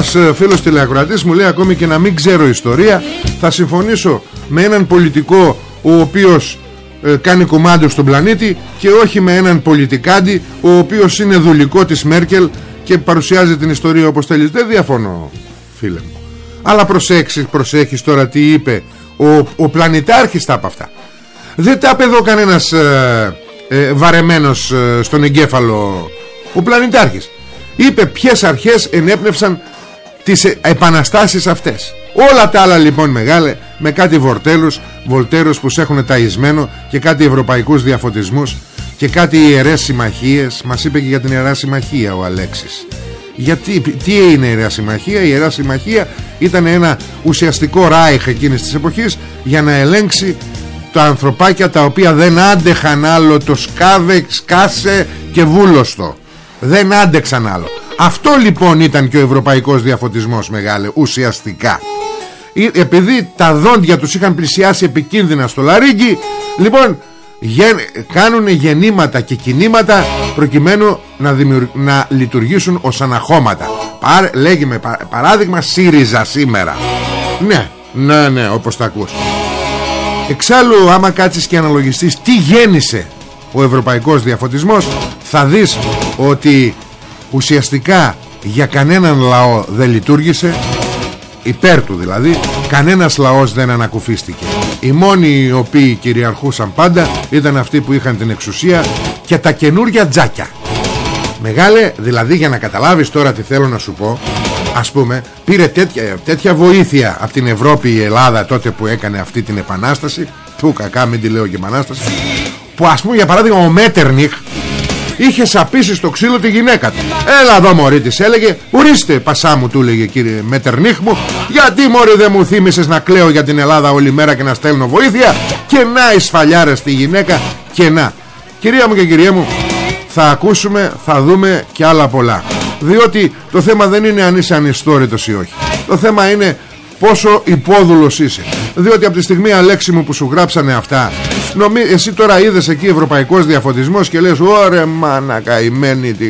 Ένας ε, φίλος τηλεακροατής μου λέει ακόμη και να μην ξέρω ιστορία Θα συμφωνήσω με έναν πολιτικό ο οποίος ε, κάνει κομμάτι στον πλανήτη Και όχι με έναν πολιτικάντη ο οποίος είναι δουλικό της Μέρκελ Και παρουσιάζει την ιστορία όπως θέλεις. Δεν διαφωνώ φίλε μου. Αλλά προσέξεις, προσέχεις τώρα τι είπε Ο, ο πλανητάρχης τα από αυτά. Δεν τα είπε εδώ κανένας ε, ε βαρεμένος στον εγκέφαλο Ο πλανητάρχης. Είπε ποιες αρχές ενέπνευσαν τις επαναστάσεις αυτές Όλα τα άλλα λοιπόν μεγάλε με κάτι βορτέλους, βολτέρους που σε έχουν ταϊσμένο και κάτι ευρωπαϊκούς διαφωτισμούς και κάτι ιερές συμμαχίες. Μας είπε και για την Ιερά Συμμαχία ο Αλέξης. Γιατί, τι είναι η Ιερά Συμμαχία; Η Ιερά Συμμαχία ήταν ένα ουσιαστικό ράιχ εκείνης της εποχής για να ελέγξει τα ανθρωπάκια τα οποία δεν άντεχαν άλλο το σκάβε, σκάσε και βούλωστο. Δεν άντεξαν άλλο. Αυτό λοιπόν ήταν και ο ευρωπαϊκός διαφωτισμός μεγάλε ουσιαστικά. Επειδή τα δόντια τους είχαν πλησιάσει επικίνδυνα στο λαρίγκι λοιπόν γεν, κάνουν γεννήματα και κινήματα προκειμένου να, να λειτουργήσουν ως αναχώματα. Παρ, λέγει με παράδειγμα ΣΥΡΙΖΑ σήμερα. Ναι, ναι, ναι, όπως τα ακούς. Εξάλλου άμα κάτσεις και αναλογιστείς τι γέννησε ο ευρωπαϊκός διαφωτισμός θα δεις ότι ουσιαστικά για κανέναν λαό δεν λειτουργήσε υπέρ του δηλαδή κανένας λαός δεν ανακουφίστηκε. Οι μόνοι οι οποίοι κυριαρχούσαν πάντα ήταν αυτοί που είχαν την εξουσία και τα καινούργια τζάκια. Μεγάλε δηλαδή για να καταλάβεις τώρα τι θέλω να σου πω ας πούμε πήρε τέτοια, τέτοια βοήθεια από την Ευρώπη η Ελλάδα τότε που έκανε αυτή την επανάσταση. Του κακά μην τη λέω και επανάσταση. Που ας πούμε για παράδειγμα ο Μέτερνιχ είχε σαπίσει στο ξύλο τη γυναίκα του. Έλα εδώ μωρή της έλεγε. Ορίστε πασά μου του έλεγε κύριε Μέτερνίχ μου Γιατί μωρή δεν μου θύμισες να κλαίω για την Ελλάδα όλη μέρα και να στέλνω βοήθεια; Και να οι στη γυναίκα Και να Κυρία μου και κυρία μου Θα ακούσουμε, θα δούμε και άλλα πολλά. Διότι το θέμα δεν είναι αν είσαι ανιστόρητος ή όχι. Το θέμα είναι πόσο υπόδουλος είσαι. Διότι από τη στιγμή Αλέξη μου που σου γράψανε αυτά νομί... Εσύ τώρα είδες εκεί ευρωπαϊκός διαφωτισμός Και λες ωρε μάνα καημένη τι...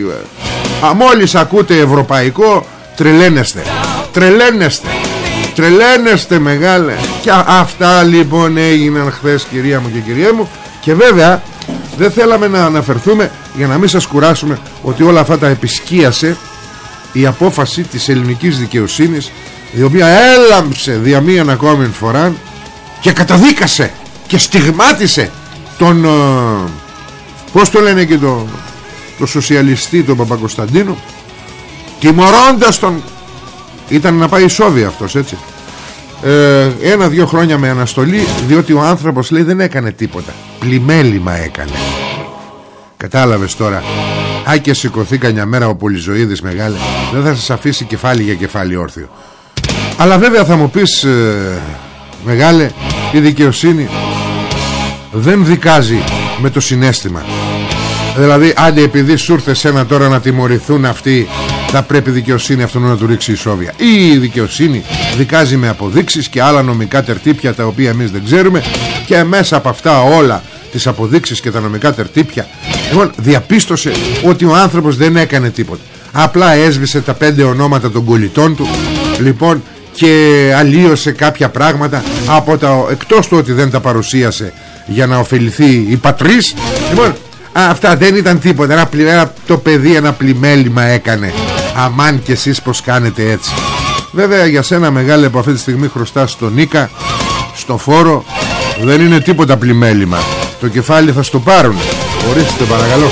Α, μόλις ακούτε ευρωπαϊκό Τρελαίνεστε. Τρελαίνεστε. Τρελαίνεστε μεγάλε. Και αυτά λοιπόν έγιναν χθες κυρία μου και κυρία μου. Και βέβαια δεν θέλαμε να αναφερθούμε Για να μην σας κουράσουμε Ότι όλα αυτά τα επισκίασε Η απόφαση της ελληνικής δικαιοσύνης η οποία έλαμψε δια μίαν ακόμη φορά και καταδίκασε και στιγμάτισε τον ε, πως το λένε και το, το σοσιαλιστή τον Παπακοσταντίνο τιμωρώντας τον ήταν να πάει Σόβια αυτός έτσι. Ε, ένα-δυο χρόνια με αναστολή διότι ο άνθρωπος λέει δεν έκανε τίποτα. Πλημέλημα έκανε. Κατάλαβες τώρα. Α και σηκωθεί κανιά μέρα ο Πολυζωίδης μεγάλη. Δεν θα σας αφήσει κεφάλι για κεφάλι όρθιο. Αλλά βέβαια θα μου πεις ε, Μεγάλε Η δικαιοσύνη Δεν δικάζει με το συνέστημα. Δηλαδή άντε επειδή σου ήρθε ένα τώρα να τιμωρηθούν αυτοί Θα πρέπει η δικαιοσύνη αυτόν να του ρίξει η σόβια Ή η δικαιοσύνη δικάζει με αποδείξεις Και άλλα νομικά τερτύπια τα οποία εμείς δεν ξέρουμε Και μέσα από αυτά όλα Τις αποδείξεις και τα νομικά τερτύπια Λοιπόν διαπίστωσε ότι ο άνθρωπος δεν έκανε τίποτα. Απλά έσβησε τα πέντε ονόματα των κολλητών του Λοιπόν και αλλίωσε κάποια πράγματα από τα, εκτός του ότι δεν τα παρουσίασε για να ωφεληθεί η πατρίς. Λοιπόν αυτά δεν ήταν τίποτα. Ένα, ένα, το παιδί ένα πλημέλημα έκανε. Αμάν και εσείς πως κάνετε έτσι. Βέβαια για σένα μεγάλη από αυτή τη στιγμή χρωστά στο Νίκα στο φόρο δεν είναι τίποτα πλημέλημα. Το κεφάλι θα στο πάρουν. Ορίστε παρακαλώ.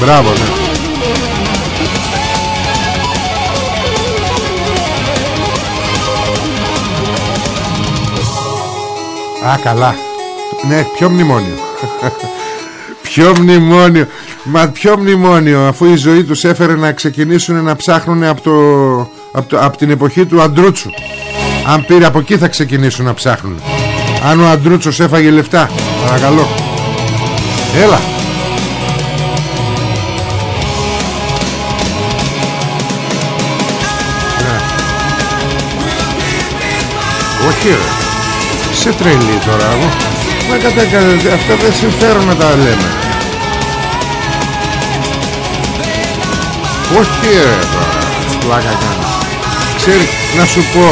Μπράβο ναι Α καλά. Ναι ποιο μνημόνιο. Ποιο μνημόνιο. Μα ποιο μνημόνιο Αφού η ζωή τους έφερε να ξεκινήσουν να ψάχνουν από, το, από, το, από την εποχή του Αντρούτσου. Αν πήρε από εκεί θα ξεκινήσουν να ψάχνουν Αν ο Αντρούτσος έφαγε λεφτά Παρακαλώ. Έλα. Ναι. Όχι ρε σε τρελή τώρα εγώ. Μα κατά, αυτά δεν συμφέρουν να τα λέμε. Όχι ρε Πλάκα κάνεις Ξέρει να σου πω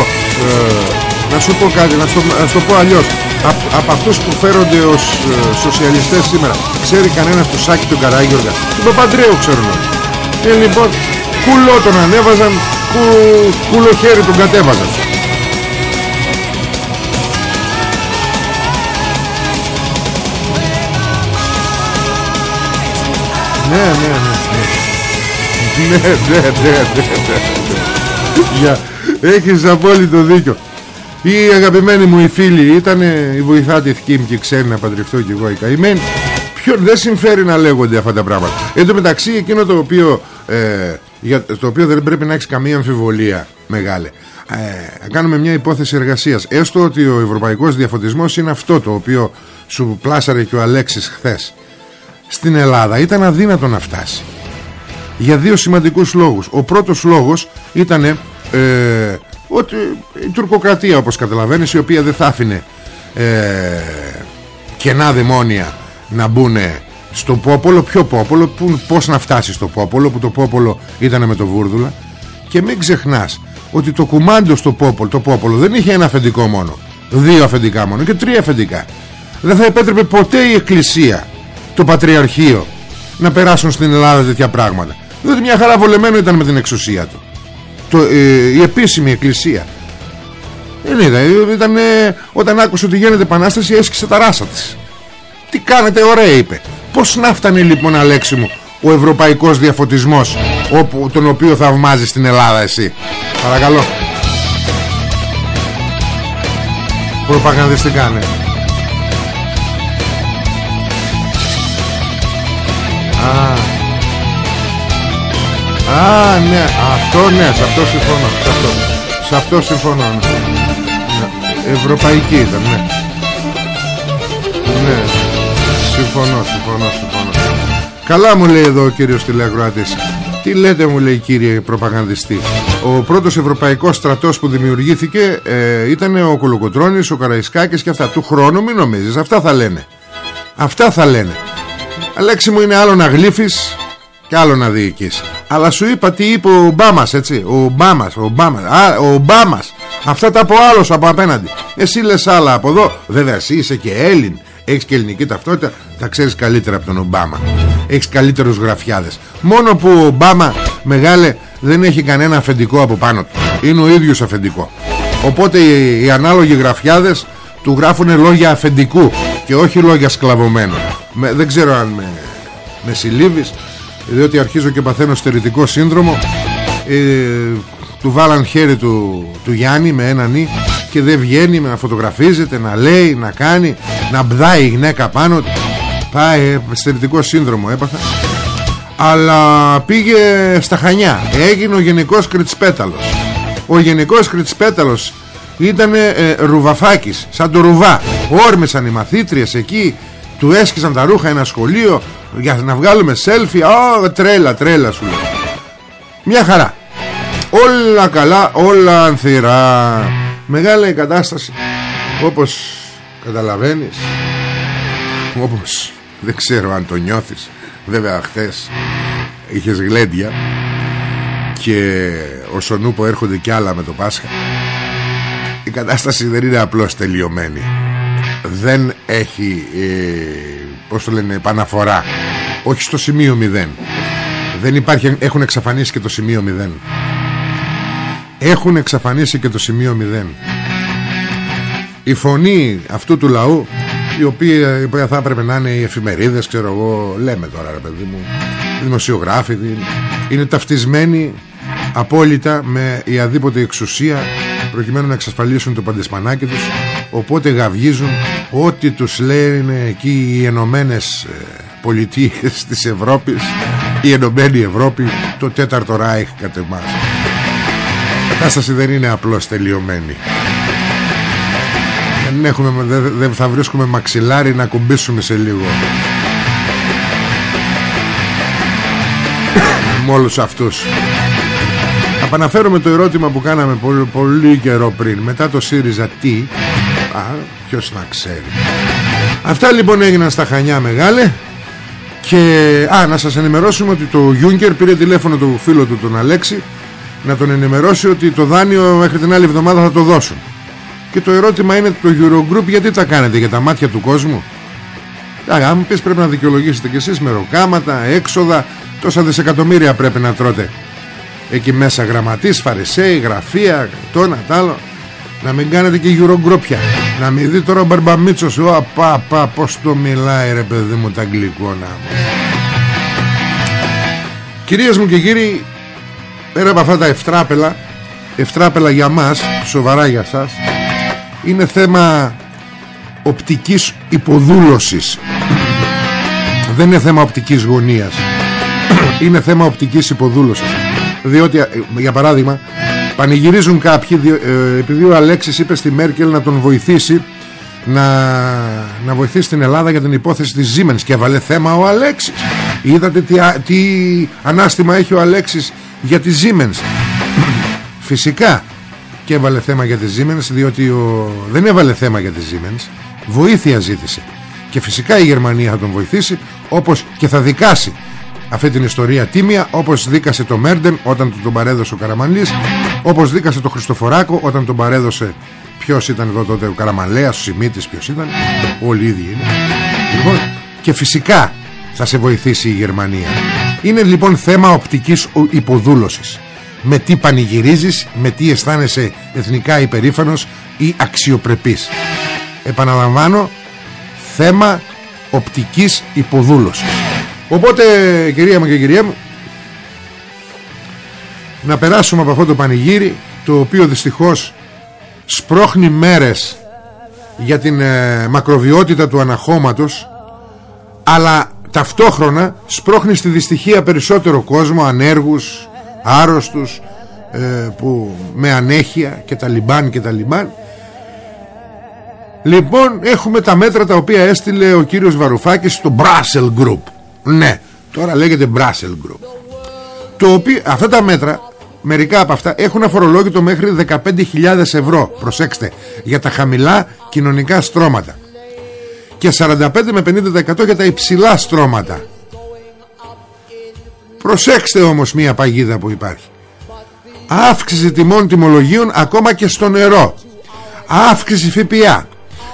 ε, Να σου πω κάτι Να σου, να σου το πω αλλιώς. Από αυτούς που φέρονται ως ε, σοσιαλιστές σήμερα Ξέρει κανένας του Σάκη του Καράγιοργα; Του Παπαντρέου ξέρουν όλοι. Ε, λοιπόν Κουλό τον ανέβαζαν κου, Κουλό χέρι τον κατέβαζαν Ναι, ναι, ναι. Ναι, ναι, ναι, ναι, ναι. Έχεις απόλυτο δίκιο. Η αγαπημένη μου η φίλη ήταν η βοηθάτη ευκήμ και ξέρει να παντρευτώ κι εγώ η καημένη. Ποιο δεν συμφέρει να λέγονται αυτά τα πράγματα. Εν τω μεταξύ εκείνο το οποίο, ε, για το οποίο δεν πρέπει να έχεις καμία αμφιβολία μεγάλη. Ε, κάνουμε μια υπόθεση εργασίας Έστω ότι ο ευρωπαϊκός διαφωτισμός είναι αυτό το οποίο σου πλάσαρε και ο Αλέξης χθες στην Ελλάδα ήταν αδύνατο να φτάσει. Για δύο σημαντικούς λόγους. Ο πρώτος λόγος ήταν ε, ότι η τουρκοκρατία όπως καταλαβαίνεις η οποία δεν θα άφηνε ε, κενά δαιμόνια να μπουν στο Πόπολο ποιο Πόπολο που, πως να φτάσει στο Πόπολο που το Πόπολο ήταν με το Βούρδουλα. Και μην ξεχνάς ότι το κουμάντο στο Πόπολο, το Πόπολο δεν είχε ένα αφεντικό μόνο. Δύο αφεντικά μόνο και τρία αφεντικά. Δεν θα επέτρεπε ποτέ η Εκκλησία το Πατριαρχείο να περάσουν στην Ελλάδα τέτοια πράγματα. Διότι μια χαρά βολεμένο ήταν με την εξουσία του. Το, ε, η επίσημη εκκλησία. Δεν είδα, ήταν, ε, όταν άκουσε ότι γίνεται επανάσταση έσκησε τα ράσα της. Τι κάνετε ωραία είπε. Πως να φτανε λοιπόν Αλέξη μου ο ευρωπαϊκός διαφωτισμός όπου, τον οποίο θαυμάζεις στην Ελλάδα εσύ. Παρακαλώ προπαγανδιστικά ναι Α, Α ναι, αυτό ναι, σε αυτό συμφωνώ. Σε αυτό, σε αυτό συμφωνώ. Ναι. ναι. Ευρωπαϊκή ήταν, ναι. Ναι, συμφωνώ, συμφωνώ, συμφωνώ. Καλά μου λέει εδώ ο κύριος τηλεακροατής. Τι λέτε μου λέει κύριε προπαγανδιστή Ο πρώτος ευρωπαϊκός στρατός που δημιουργήθηκε ε, Ήταν ο Κολοκοτρώνης, ο Καραϊσκάκης και αυτά Του χρόνου μην νομίζεις Αυτά θα λένε Αυτά θα λένε Αλέξη μου είναι άλλο να γλύφεις και άλλο να διοικείς. Αλλά σου είπα τι είπε ο Ομπάμας έτσι. Ο Ομπάμας, ο Ομπάμας, Α, ο Ομπάμας. Αυτά τα από άλλος από απέναντι. Εσύ λες άλλα από εδώ. Βέβαια εσύ είσαι και Έλλην. Έχεις και ελληνική ταυτότητα. Θα ξέρεις καλύτερα από τον Ομπάμα. Έχεις καλύτερους γραφιάδες. Μόνο που ο Ομπάμα μεγάλε Δεν έχει κανένα αφεντικό από πάνω του. Είναι ο ίδιος αφεντικό. Οπότε οι, οι ανάλογοι γραφιάδες Του γράφουν λόγια αφεντικού Και όχι λόγια σκλαβωμένων με, δεν ξέρω αν με, με συλλήβεις διότι αρχίζω και παθαίνω στερητικό σύνδρομο. Ε, του βάλαν χέρι του, του Γιάννη με ένα νι και δεν βγαίνει να φωτογραφίζεται να λέει, να κάνει να μπδάει η γυναίκα πάνω πάει ε, στερητικό σύνδρομο έπαθα αλλά πήγε στα Χανιά. Έγινε ο γενικός Κριτσπέταλος ο γενικός Κριτσπέταλος ήταν ε, ρουβαφάκης σαν το ρουβά. Όρμησαν οι μαθήτριες εκεί του έσκησαν τα ρούχα ένα σχολείο για να βγάλουμε selfie. Α, τρέλα, τρέλα σου λέω. Μια χαρά. Όλα καλά, όλα ανθυρά. Μεγάλη κατάσταση. Όπως καταλαβαίνεις Όπως δεν ξέρω αν το νιώθεις Βέβαια χθες Είχες γλέντια Και ο νούπο έρχονται κι άλλα με το Πάσχα. Η κατάσταση δεν είναι απλώς τελειωμένη δεν έχει ε, πώς το λένε επαναφορά. Όχι στο σημείο 0 δεν υπάρχει, έχουν εξαφανίσει και το σημείο 0 έχουν εξαφανίσει και το σημείο 0 η φωνή αυτού του λαού η οποία, η οποία θα έπρεπε να είναι οι εφημερίδες ξέρω εγώ λέμε τώρα ρε παιδί μου οι δημοσιογράφοι είναι ταυτισμένοι απόλυτα με η αδίποτε εξουσία προκειμένου να εξασφαλίσουν το παντεσπανάκι τους οπότε γαυγίζουν ό,τι τους λένε εκεί οι Ενωμένες Πολιτείες της Ευρώπης η Ενωμένη Ευρώπη το τέταρτο Ράιχ κατ' εμάς. Η κατάσταση δεν είναι απλώς τελειωμένη. Δεν, έχουμε, δεν, δεν θα βρίσκουμε μαξιλάρι να κουμπίσουμε σε λίγο. Με όλους αυτούς. Απαναφέρομαι το ερώτημα που κάναμε πολύ, πολύ καιρό πριν. Μετά το ΣΥΡΙΖΑ τι Α, ποιος να ξέρει. Αυτά λοιπόν έγιναν στα Χανιά μεγάλε και α, να σας ενημερώσουμε ότι το Γιούγκερ πήρε τηλέφωνο του φίλου του τον Αλέξη να τον ενημερώσει ότι το δάνειο μέχρι την άλλη εβδομάδα θα το δώσουν. Και το ερώτημα είναι το Eurogroup γιατί τα κάνετε για τα μάτια του κόσμου; Αν μου πεις πρέπει να δικαιολογήσετε κι εσείς με ροκάματα, έξοδα τόσα δισεκατομμύρια πρέπει να τρώτε. Εκεί μέσα γραμματείς, φαρισαίοι, γραφεία το ένα τ' άλλο να μην κάνετε και Eurogroupια να μην δει τώρα ο Μπαρμπαμίτσος ο πα, πα, πως το μιλάει ρε παιδί μου τα αγγλικόνα. Κυρίες μου και κύριοι πέρα από αυτά τα ευτράπελα ευτράπελα για μας σοβαρά για σας είναι θέμα οπτικής υποδούλωσης. Δεν είναι θέμα οπτικής γωνίας. Είναι θέμα οπτικής υποδούλωσης. Διότι ε, για παράδειγμα πανηγυρίζουν κάποιοι ε, επειδή ο Αλέξης είπε στη Μέρκελ να τον βοηθήσει να, να βοηθήσει την Ελλάδα για την υπόθεση της Siemens και έβαλε θέμα ο Αλέξης. Είδατε τι, τι ανάστημα έχει ο Αλέξης για τη Siemens; Φυσικά και έβαλε θέμα για τη Siemens διότι ο... δεν έβαλε θέμα για τη Siemens βοήθεια ζήτησε. Και φυσικά η Γερμανία θα τον βοηθήσει όπως και θα δικάσει αυτή την ιστορία τίμια όπως δίκασε το Μέρντεν όταν τον παρέδωσε ο Καραμανλής όπως δίκασε το Χριστοφοράκο όταν τον παρέδωσε ποιος ήταν εδώ τότε ο Καραμαλέας, ο Σιμίτης ποιος ήταν. Όλοι οι ίδιοι είναι. Λοιπόν, και φυσικά θα σε βοηθήσει η Γερμανία. Είναι λοιπόν θέμα οπτικής υποδούλωσης. Με τι πανηγυρίζεις με τι αισθάνεσαι εθνικά υπερήφανος ή αξιοπρεπής. Επαναλαμβάνω θέμα οπτικής υποδούλωσης. Οπότε κυρία μου και κυρία μου να περάσουμε από αυτό το πανηγύρι το οποίο δυστυχώς σπρώχνει μέρες για την ε, μακροβιότητα του αναχώματος αλλά ταυτόχρονα σπρώχνει στη δυστυχία περισσότερο κόσμο ανέργους, άρρωστους ε, που με ανέχεια και τα λιμπάν και τα λιμπάν. Λοιπόν έχουμε τα μέτρα τα οποία έστειλε ο κύριος Βαρουφάκης στο Brussels Group. Ναι τώρα λέγεται Brussels Group. Το οποίο, αυτά τα μέτρα μερικά από αυτά έχουν αφορολόγητο μέχρι 15.000 ευρώ προσέξτε για τα χαμηλά κοινωνικά στρώματα. Και 45 με 50% για τα υψηλά στρώματα. Προσέξτε όμως μία παγίδα που υπάρχει. Αύξηση τιμών τιμολογίων ακόμα και στο νερό. Αύξηση ΦΠΑ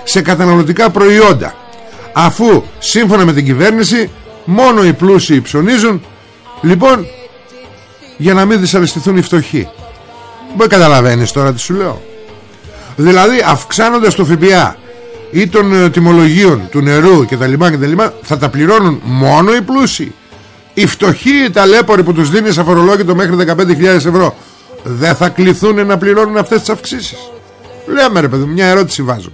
σε καταναλωτικά προϊόντα. Αφού σύμφωνα με την κυβέρνηση μόνο οι πλούσιοι ψωνίζουν. Λοιπόν για να μην δυσαρεστηθούν οι φτωχοί. Δεν καταλαβαίνεις τώρα τι σου λέω. Δηλαδή αυξάνοντας το ΦΠΑ ή των ε, τιμολογίων του νερού και τα λιμά και τα λιμά θα τα πληρώνουν μόνο οι πλούσιοι. Οι φτωχοί οι ταλέποροι που τους δίνεις αφορολόγητο μέχρι 15.000 ευρώ δεν θα κληθούν να πληρώνουν αυτές τις αυξήσεις. Λέμε ρε παιδί μια ερώτηση βάζω.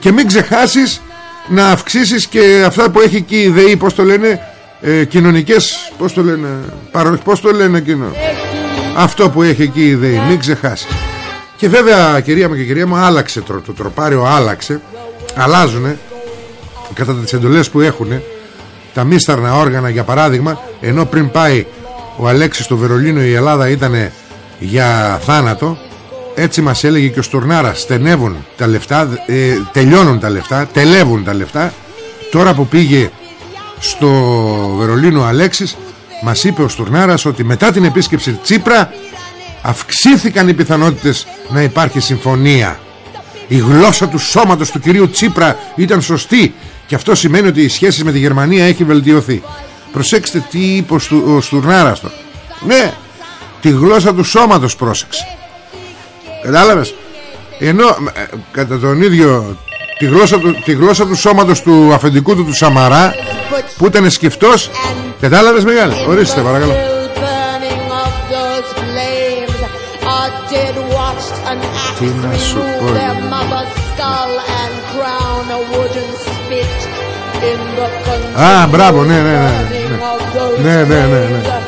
Και μην ξεχάσεις να αυξήσεις και αυτά που έχει εκεί η ΔΕΗ πως το λένε ε, κοινωνικές πως το λένε παρο, πως το λένε εκείνο; Αυτό που έχει εκεί η ΔΕΗ μην ξεχάσεις. Και βέβαια κυρία μου και κυρία μου άλλαξε το, το τροπάριο άλλαξε. Αλλάζουνε κατά τις εντολές που έχουν τα μίσταρνα όργανα για παράδειγμα ενώ πριν πάει ο Αλέξης στο Βερολίνο η Ελλάδα ήταν για θάνατο έτσι μας έλεγε και ο Στουρνάρας στενεύουν τα λεφτά ε, τελειώνουν τα λεφτά τελεύουν τα λεφτά. Τώρα που πήγε στο Βερολίνο ο Αλέξης μας είπε ο Στουρνάρας ότι μετά την επίσκεψη Τσίπρα αυξήθηκαν οι πιθανότητες να υπάρχει συμφωνία. Η γλώσσα του σώματος του κυρίου Τσίπρα ήταν σωστή και αυτό σημαίνει ότι οι σχέσεις με τη Γερμανία έχει βελτιωθεί. Προσέξτε τι είπε ο Στουρνάρας τώρα. Ναι τη γλώσσα του σώματος πρόσεξε. Κατάλαβες; Ενώ ε, κατά τον ίδιο τη γλώσσα, του, τη γλώσσα του σώματος του αφεντικού του του Σαμαρά που ήταν σκεφτός κατάλαβες μεγάλη ορίστε παρακαλώ. Τι να σου πω Α μπράβο ναι ναι ναι. Ναι ναι ναι ναι.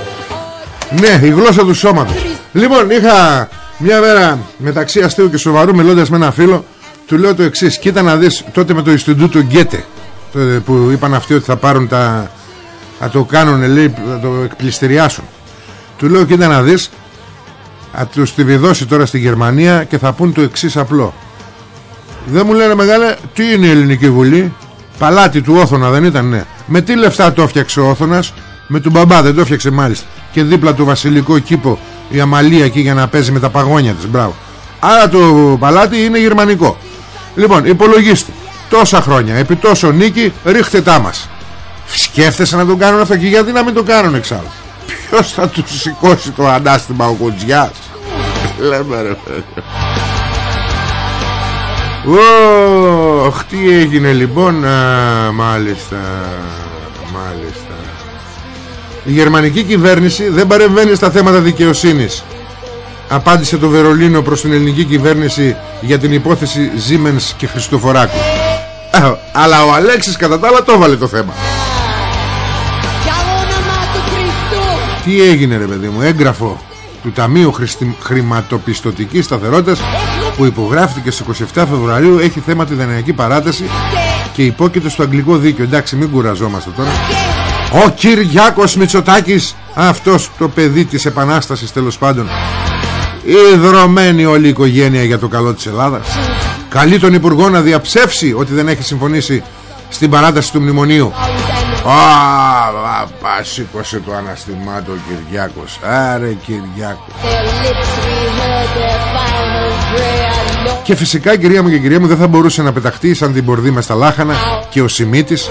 Ναι η γλώσσα του σώματος. Λοιπόν είχα μια μέρα μεταξύ αστείου και σοβαρού μιλώντας με ένα φίλο του λέω το εξής κοίτα να δεις τότε με το Ινστιτούτο Γκέτε που είπαν αυτοί ότι θα πάρουν τα θα το κάνουν λέει θα το εκπληστηριάσουν του λέω κοίτα να δεις θα τους τη βιδώσει τώρα στη Γερμανία και θα πούν το εξής απλό. Δεν μου λένε μεγάλε τι είναι η Ελληνική Βουλή; Παλάτι του Όθωνα δεν ήταν ναι. Με τι λεφτά το έφτιαξε ο Όθωνας; Με τον μπαμπά δεν το έφτιαξε μάλιστα. Και δίπλα του βασιλικό κήπο Η Αμαλία εκεί για να παίζει με τα παγόνια της Μπράβο. Άρα το παλάτι είναι γερμανικό Λοιπόν υπολογίστε. Τόσα χρόνια επί τόσο νίκη ρίχτε τα μας. Σκέφτεσαι να τον κάνουν αυτό και γιατί να μην το κάνουν εξάλλου; Ποιος θα τους σηκώσει το ανάστημα ο Κοντζιάς; Λέμε ρε Ωχ, τι έγινε λοιπόν Α, Μάλιστα Μάλιστα. Η γερμανική κυβέρνηση δεν παρεμβαίνει στα θέματα δικαιοσύνης Απάντησε το Βερολίνο προς την ελληνική κυβέρνηση Για την υπόθεση Ζήμενς και Χριστοφοράκου. Αλλά ο Αλέξης κατά τα άλλα το έβαλε το θέμα. Τι έγινε ρε παιδί μου Έγγραφο του Ταμείου Χρηματοπιστωτικής Σταθερότητας που υπογράφηκε στις 27 Φεβρουαρίου έχει θέμα τη δανειακή παράταση και υπόκειται στο αγγλικό δίκαιο. Εντάξει μην κουραζόμαστε τώρα. Ο Κυριάκος Μητσοτάκης αυτός το παιδί της Επανάστασης τέλος πάντων ιδρωμένη όλη η οικογένεια για το καλό της Ελλάδας. Καλεί τον Υπουργό να διαψεύσει ότι δεν έχει συμφωνήσει στην παράταση του μνημονίου. Α, πάσικωσε το αναστημάτο ο Κυριάκος. Άρε Κυριάκος. Και φυσικά κυρία μου και κυρία μου δεν θα μπορούσε να πεταχτεί σαν την πορδί μες στα λάχανα Και ο Σιμίτης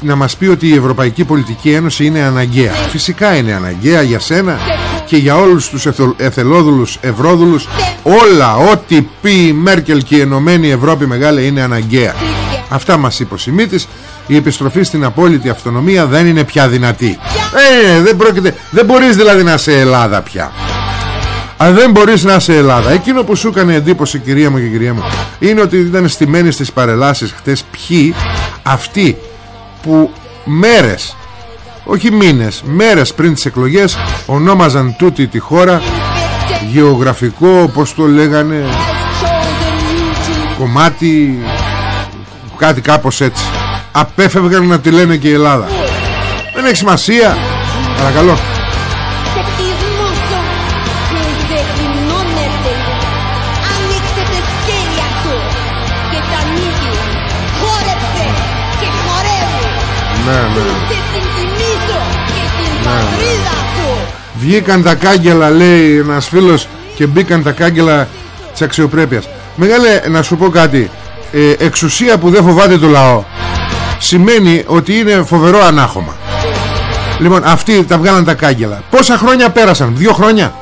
να μας πει ότι η Ευρωπαϊκή Πολιτική Ένωση είναι αναγκαία. Φυσικά είναι αναγκαία για σένα και για όλους τους εθελόδουλους ευρώδουλους Όλα ό,τι πει η Μέρκελ και η Ενωμένη Ευρώπη Μεγάλη είναι αναγκαία. Αυτά μας είπε ο Σιμίτης. Η επιστροφή στην απόλυτη αυτονομία δεν είναι πια δυνατή. Ε, δεν, πρόκειται, δεν μπορείς δηλαδή να είσαι Ελλάδα πια. Αν δεν μπορείς να είσαι Ελλάδα. Εκείνο που σου έκανε εντύπωση κυρία μου και κυρία μου Είναι ότι ήταν στημένοι στις παρελάσεις χτες. Ποιοι; Αυτοί που μέρες όχι μήνες, μέρες πριν τις εκλογές ονόμαζαν τούτη τη χώρα γεωγραφικό, πως το λέγανε κομμάτι κάτι κάπως έτσι. Απέφευγαν να τη λένε και η Ελλάδα. Δεν έχει σημασία. Παρακαλώ. Ναι, ναι. Βγήκαν τα κάγκελα λέει ένας φίλος Και μπήκαν τα κάγκελα της αξιοπρέπειας. Μεγάλε να σου πω κάτι. Ε, Εξουσία που δεν φοβάται το λαό Σημαίνει ότι είναι φοβερό ανάχωμα. Λοιπόν αυτοί τα βγάλαν τα κάγκελα. Πόσα χρόνια πέρασαν Δύο χρόνια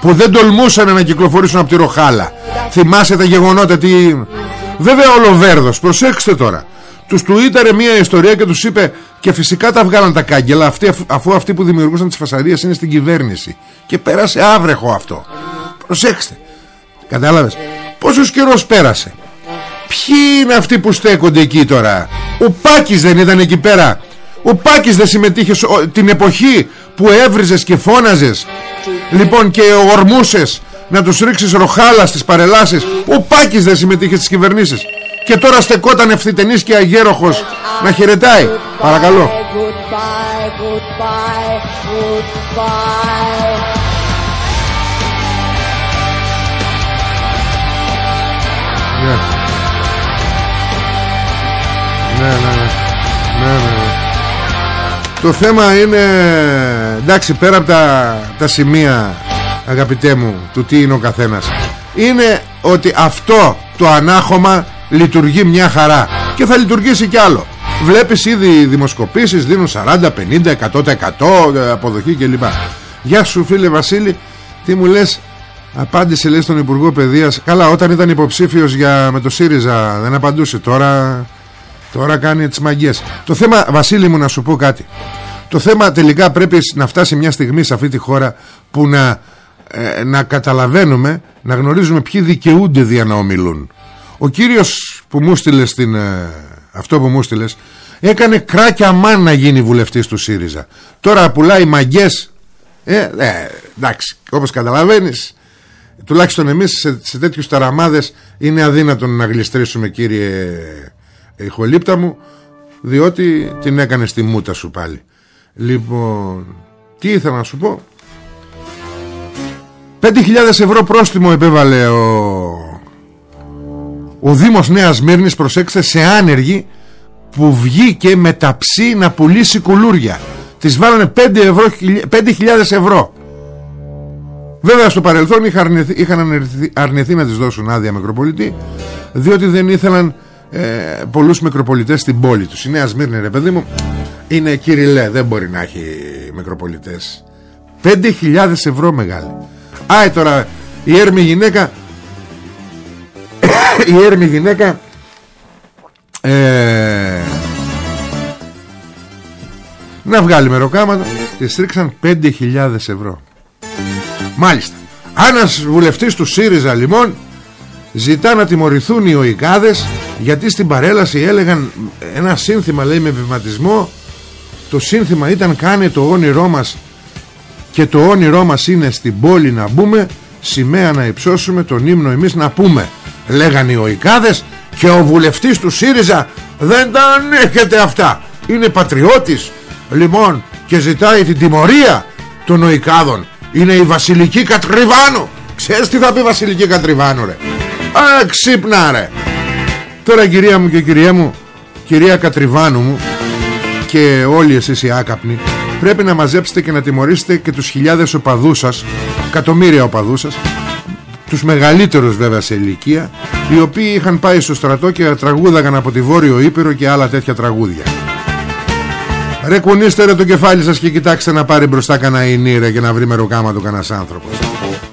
Που δεν τολμούσαν να κυκλοφορήσουν από τη Ροχάλα. Θυμάσαι τα γεγονότα τι... Βέβαια ο Λοβέρδος Προσέξτε τώρα τους τουίταρε μια ιστορία και τους είπε και φυσικά τα βγάλαν τα κάγκελα αυτοί, αφού αυτοί που δημιουργούσαν τις φασαρίες είναι στην κυβέρνηση και πέρασε άβρεχο αυτό. Προσέξτε κατάλαβες πόσος καιρός πέρασε. Ποιοι είναι αυτοί που στέκονται εκεί τώρα; Ο Πάκης δεν ήταν εκεί πέρα. Ο Πάκης δεν συμμετείχε την εποχή που έβριζες και φώναζες. Λοιπόν και ορμούσες να τους ρίξεις ροχάλα στις παρελάσεις. Ο Πάκης δεν συμμετείχε στις κυβερνήσεις και τώρα στεκόταν ευθυτενής και αγέροχος να χαιρετάει παρακαλώ ναι. Ναι, ναι, ναι. ναι, ναι. Το θέμα είναι εντάξει πέρα από τα, τα σημεία αγαπητέ μου του τι είναι ο καθένας είναι ότι αυτό το ανάχωμα λειτουργεί μια χαρά. Και θα λειτουργήσει κι άλλο. Βλέπεις ήδη δημοσκοπήσεις δίνουν 40, 50, 100% αποδοχή κλπ. Γεια σου φίλε Βασίλη. Τι μου λες; Απάντησε λέει στον Υπουργό Παιδείας. Καλά όταν ήταν υποψήφιος για, με το ΣΥΡΙΖΑ δεν απαντούσε. Τώρα τώρα κάνει τις μαγιές. Το θέμα Βασίλη μου να σου πω κάτι. Το θέμα τελικά πρέπει να φτάσει μια στιγμή σε αυτή τη χώρα που να, ε, να καταλαβαίνουμε να γνωρίζουμε ποιοι δικαιούνται δια να ομιλούν ο κύριος που μου στείλες στην, ε, αυτό που μου στείλες έκανε κράκια μάν να γίνει βουλευτής του ΣΥΡΙΖΑ. Τώρα πουλάει μαγκές. Ε, ε, εντάξει όπως καταλαβαίνεις τουλάχιστον εμείς σε, σε τέτοιους ταραμάδες είναι αδύνατον να γλιστρήσουμε κύριε ηχολήπτα μου διότι την έκανε στη μούτα σου πάλι. Λοιπόν τι ήθελα να σου πω; 5.000 ευρώ πρόστιμο επέβαλε ο ο Δήμος Νέας Μύρνης προσέξτε σε άνεργη που βγήκε με ταψί να πουλήσει κουλούρια. Τις βάλανε 5 ευρώ, 5.000 ευρώ. Βέβαια στο παρελθόν είχαν αρνηθεί, αρνηθεί να τις δώσουν άδεια Μικροπολιτή Διότι δεν ήθελαν ε, πολλούς Μικροπολιτές στην πόλη τους. Η Νέας Σμύρνη ρε παιδί μου είναι κυριλέ Δεν μπορεί να έχει Μικροπολιτές. 5.000 ευρώ μεγάλη. Άι τώρα η έρμη γυναίκα Η έρμη γυναίκα ε, να βγάλει μεροκάματα και στρίξαν 5.000 ευρώ. Μάλιστα. Ένας βουλευτής του ΣΥΡΙΖΑ λοιπόν ζητά να τιμωρηθούν οι οικάδες γιατί στην παρέλαση έλεγαν ένα σύνθημα λέει με βηματισμό το σύνθημα ήταν κάνε το όνειρό μας και το όνειρό μας είναι στην πόλη να μπούμε σημαία να υψώσουμε τον ύμνο εμείς να πούμε λέγανε οι οικάδες και ο βουλευτής του ΣΥΡΙΖΑ δεν τα ανέχεται αυτά είναι πατριώτης λοιπόν και ζητάει την τιμωρία των οικάδων είναι η Βασιλική Κατριβάνου ξέρεις τι θα πει Βασιλική Κατριβάνου ρε; Α ξύπνα ρε. Τώρα κυρία μου και κυρία μου κυρία Κατριβάνου μου και όλοι εσείς οι άκαπνοι πρέπει να μαζέψετε και να τιμωρήσετε και τους χιλιάδες οπαδούς σας εκατομμύρια οπαδούς σας τους μεγαλύτερους βέβαια σε ηλικία οι οποίοι είχαν πάει στο στρατό και τραγούδαγαν από τη Βόρειο Ήπειρο και άλλα τέτοια τραγούδια. Ρε κουνήστε ρε το κεφάλι σας και κοιτάξτε να πάρει μπροστά κανένα ινή ρε και να βρει μεροκάμα κανένας άνθρωπος.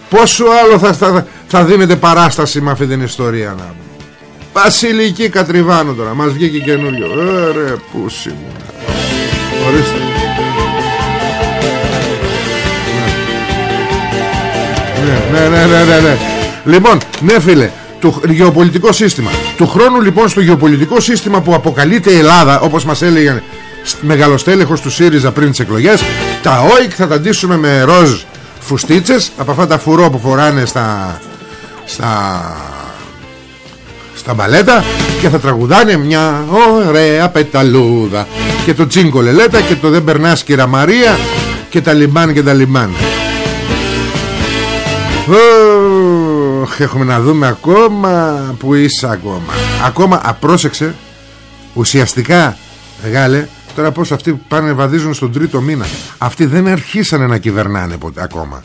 Πόσο άλλο θα, θα, θα δίνετε παράσταση με αυτή την ιστορία να Βασιλική Κατριβάνου τώρα Μας βγήκε καινούριο. Ε, Ρε πούσι μου Ορίστε ναι, ναι, ναι, ναι, ναι, ναι. Λοιπόν, ναι φίλε το γεωπολιτικό σύστημα. Του χρόνου λοιπόν στο γεωπολιτικό σύστημα που αποκαλείται η Ελλάδα Όπως μας έλεγαν μεγαλοστέλεχος του ΣΥΡΙΖΑ πριν τις εκλογές Τα ΟΙΚ θα τα ντύσουμε με ροζ φουστίτσες Από αυτά τα φουρό που φοράνε στα Στα Στα μπαλέτα Και θα τραγουδάνε μια ωραία πεταλούδα. Και το τσίγκο λελέτα Και το δεν περνάς κυρα Μαρία Και τα λιμπάν και τα λιμπάν Έχουμε να δούμε ακόμα Που είσαι ακόμα. Ακόμα απρόσεξε Ουσιαστικά Μεγάλε Τώρα πως αυτοί πάνε βαδίζουν στον τρίτο μήνα. Αυτοί δεν αρχίσανε να κυβερνάνε ποτέ ακόμα.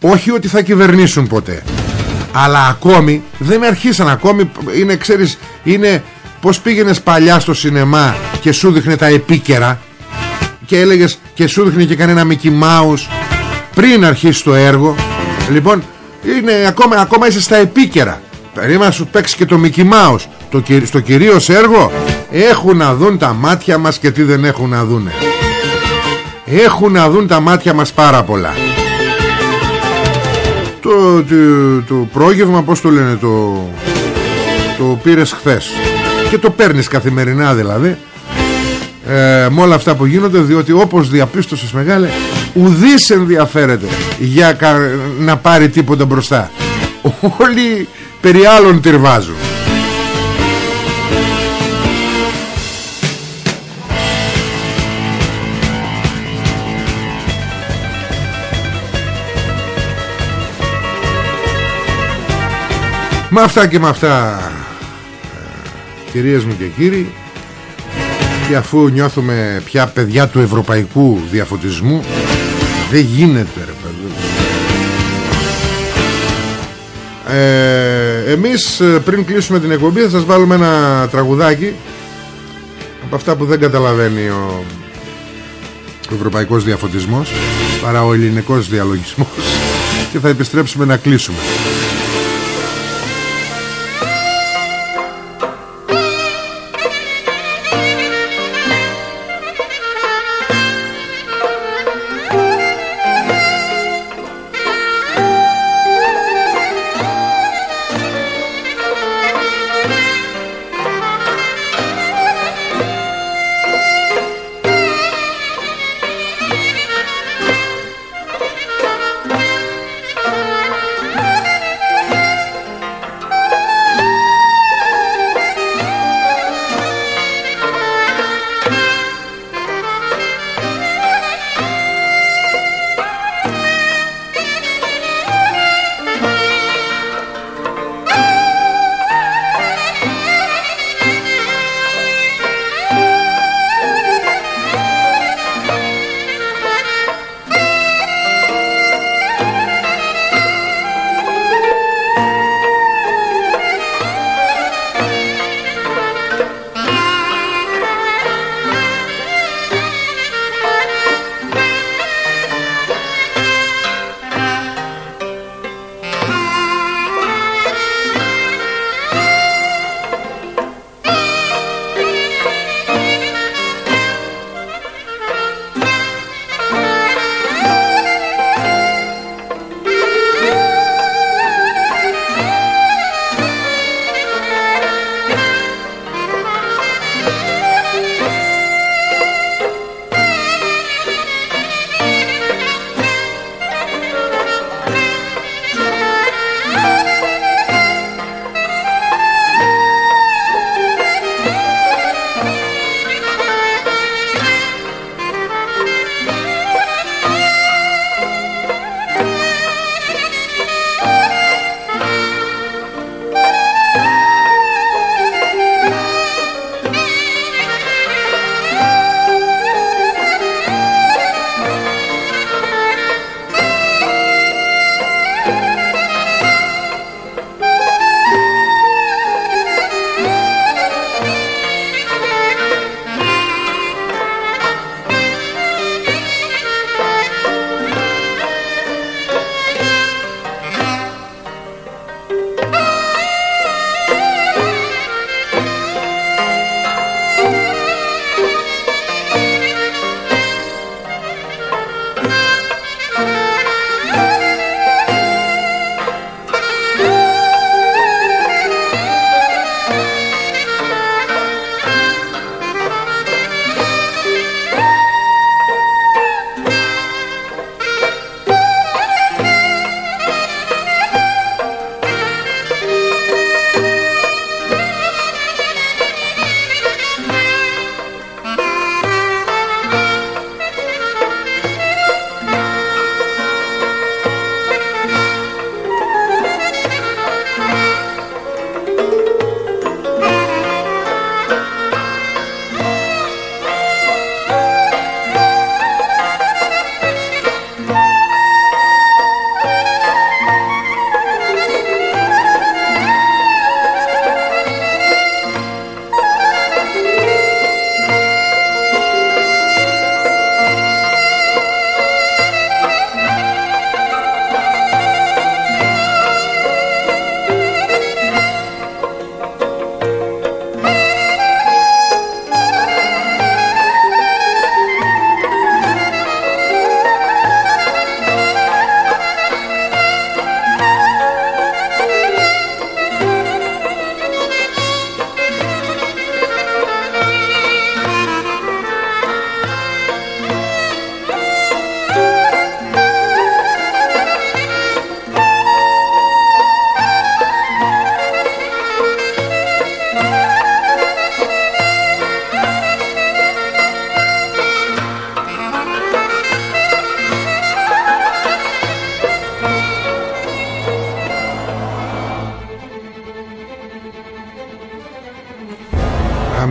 Όχι ότι θα κυβερνήσουν ποτέ Αλλά ακόμη δεν αρχίσαν ακόμη Είναι ξέρεις Είναι πως πήγαινες παλιά στο σινεμά Και σου δείχνε τα επίκαιρα Και έλεγες και σου δείχνε και κανένα Mickey Mouse Πριν αρχίσει το έργο Λοιπόν είναι, ακόμα, ακόμα είσαι στα επίκαιρα. Περίμενα σου παίξει και το Mickey Mouse. Το, Στο κυρίως έργο Έχουν να δουν τα μάτια μας Και τι δεν έχουν να δουν Έχουν να δουν τα μάτια μας πάρα πολλά. Το, το, το πρόγευμα Πώς το λένε Το, το πήρες χθες. Και το παίρνεις καθημερινά δηλαδή. Ε, με όλα αυτά που γίνονται διότι όπως διαπίστωσες μεγάλε ουδής ενδιαφέρεται για να πάρει τίποτα μπροστά. Όλοι περί άλλων τυρβάζουν. Με αυτά και με αυτά ε, Κυρίες μου και κύριοι Και αφού νιώθουμε πια παιδιά του ευρωπαϊκού διαφωτισμού Δεν γίνεται ρε παιδί ε, Εμείς ε, πριν κλείσουμε την εκπομπή Θα σας βάλουμε ένα τραγουδάκι Από αυτά που δεν καταλαβαίνει ο, ο ευρωπαϊκός διαφωτισμός Παρά ο ελληνικός διαλογισμός. Και θα επιστρέψουμε να κλείσουμε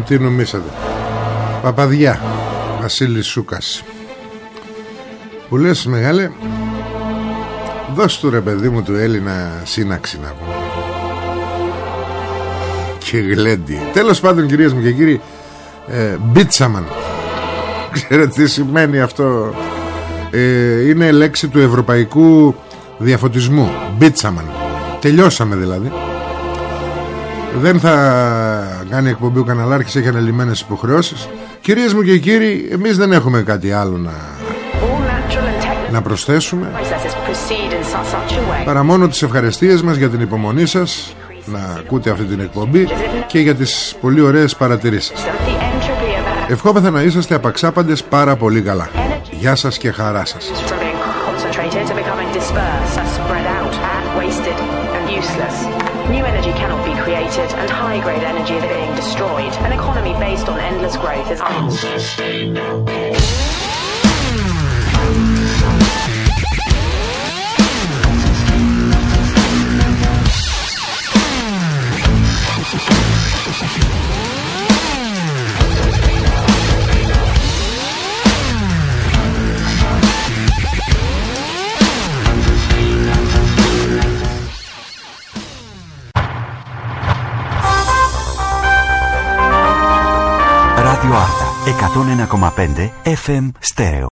τι νομίσατε. Παπαδιά Βασίλης Σούκας. Που λες μεγάλε Δώσ' του ρε παιδί μου του Έλληνα σύναξη να πω. Και γλέντι. Τέλος πάντων κυρίες μου και κύριοι ε, Μπίτσαμαν. Ξέρετε τι σημαίνει αυτό. Ε, Είναι λέξη του ευρωπαϊκού διαφωτισμού. Μπίτσαμαν. Τελειώσαμε δηλαδή. Δεν θα κάνει εκπομπή ο καναλάρχης Έχει αναλυμένες υποχρεώσεις. Κυρίες μου και κύριοι Εμείς δεν έχουμε κάτι άλλο να, να προσθέσουμε. Παρά μόνο τις ευχαριστίες μας Για την υπομονή σας Να ακούτε αυτή την εκπομπή Και για τις πολύ ωραίες παρατηρήσεις. Ευχόμεθα να είσαστε απαξάπαντες πάρα πολύ καλά. Γεια σας και χαρά σας. New energy cannot be created and high grade energy is being destroyed. An economy based on endless growth is unsustainable. εκατόν ενα κομματέντε FM Στεο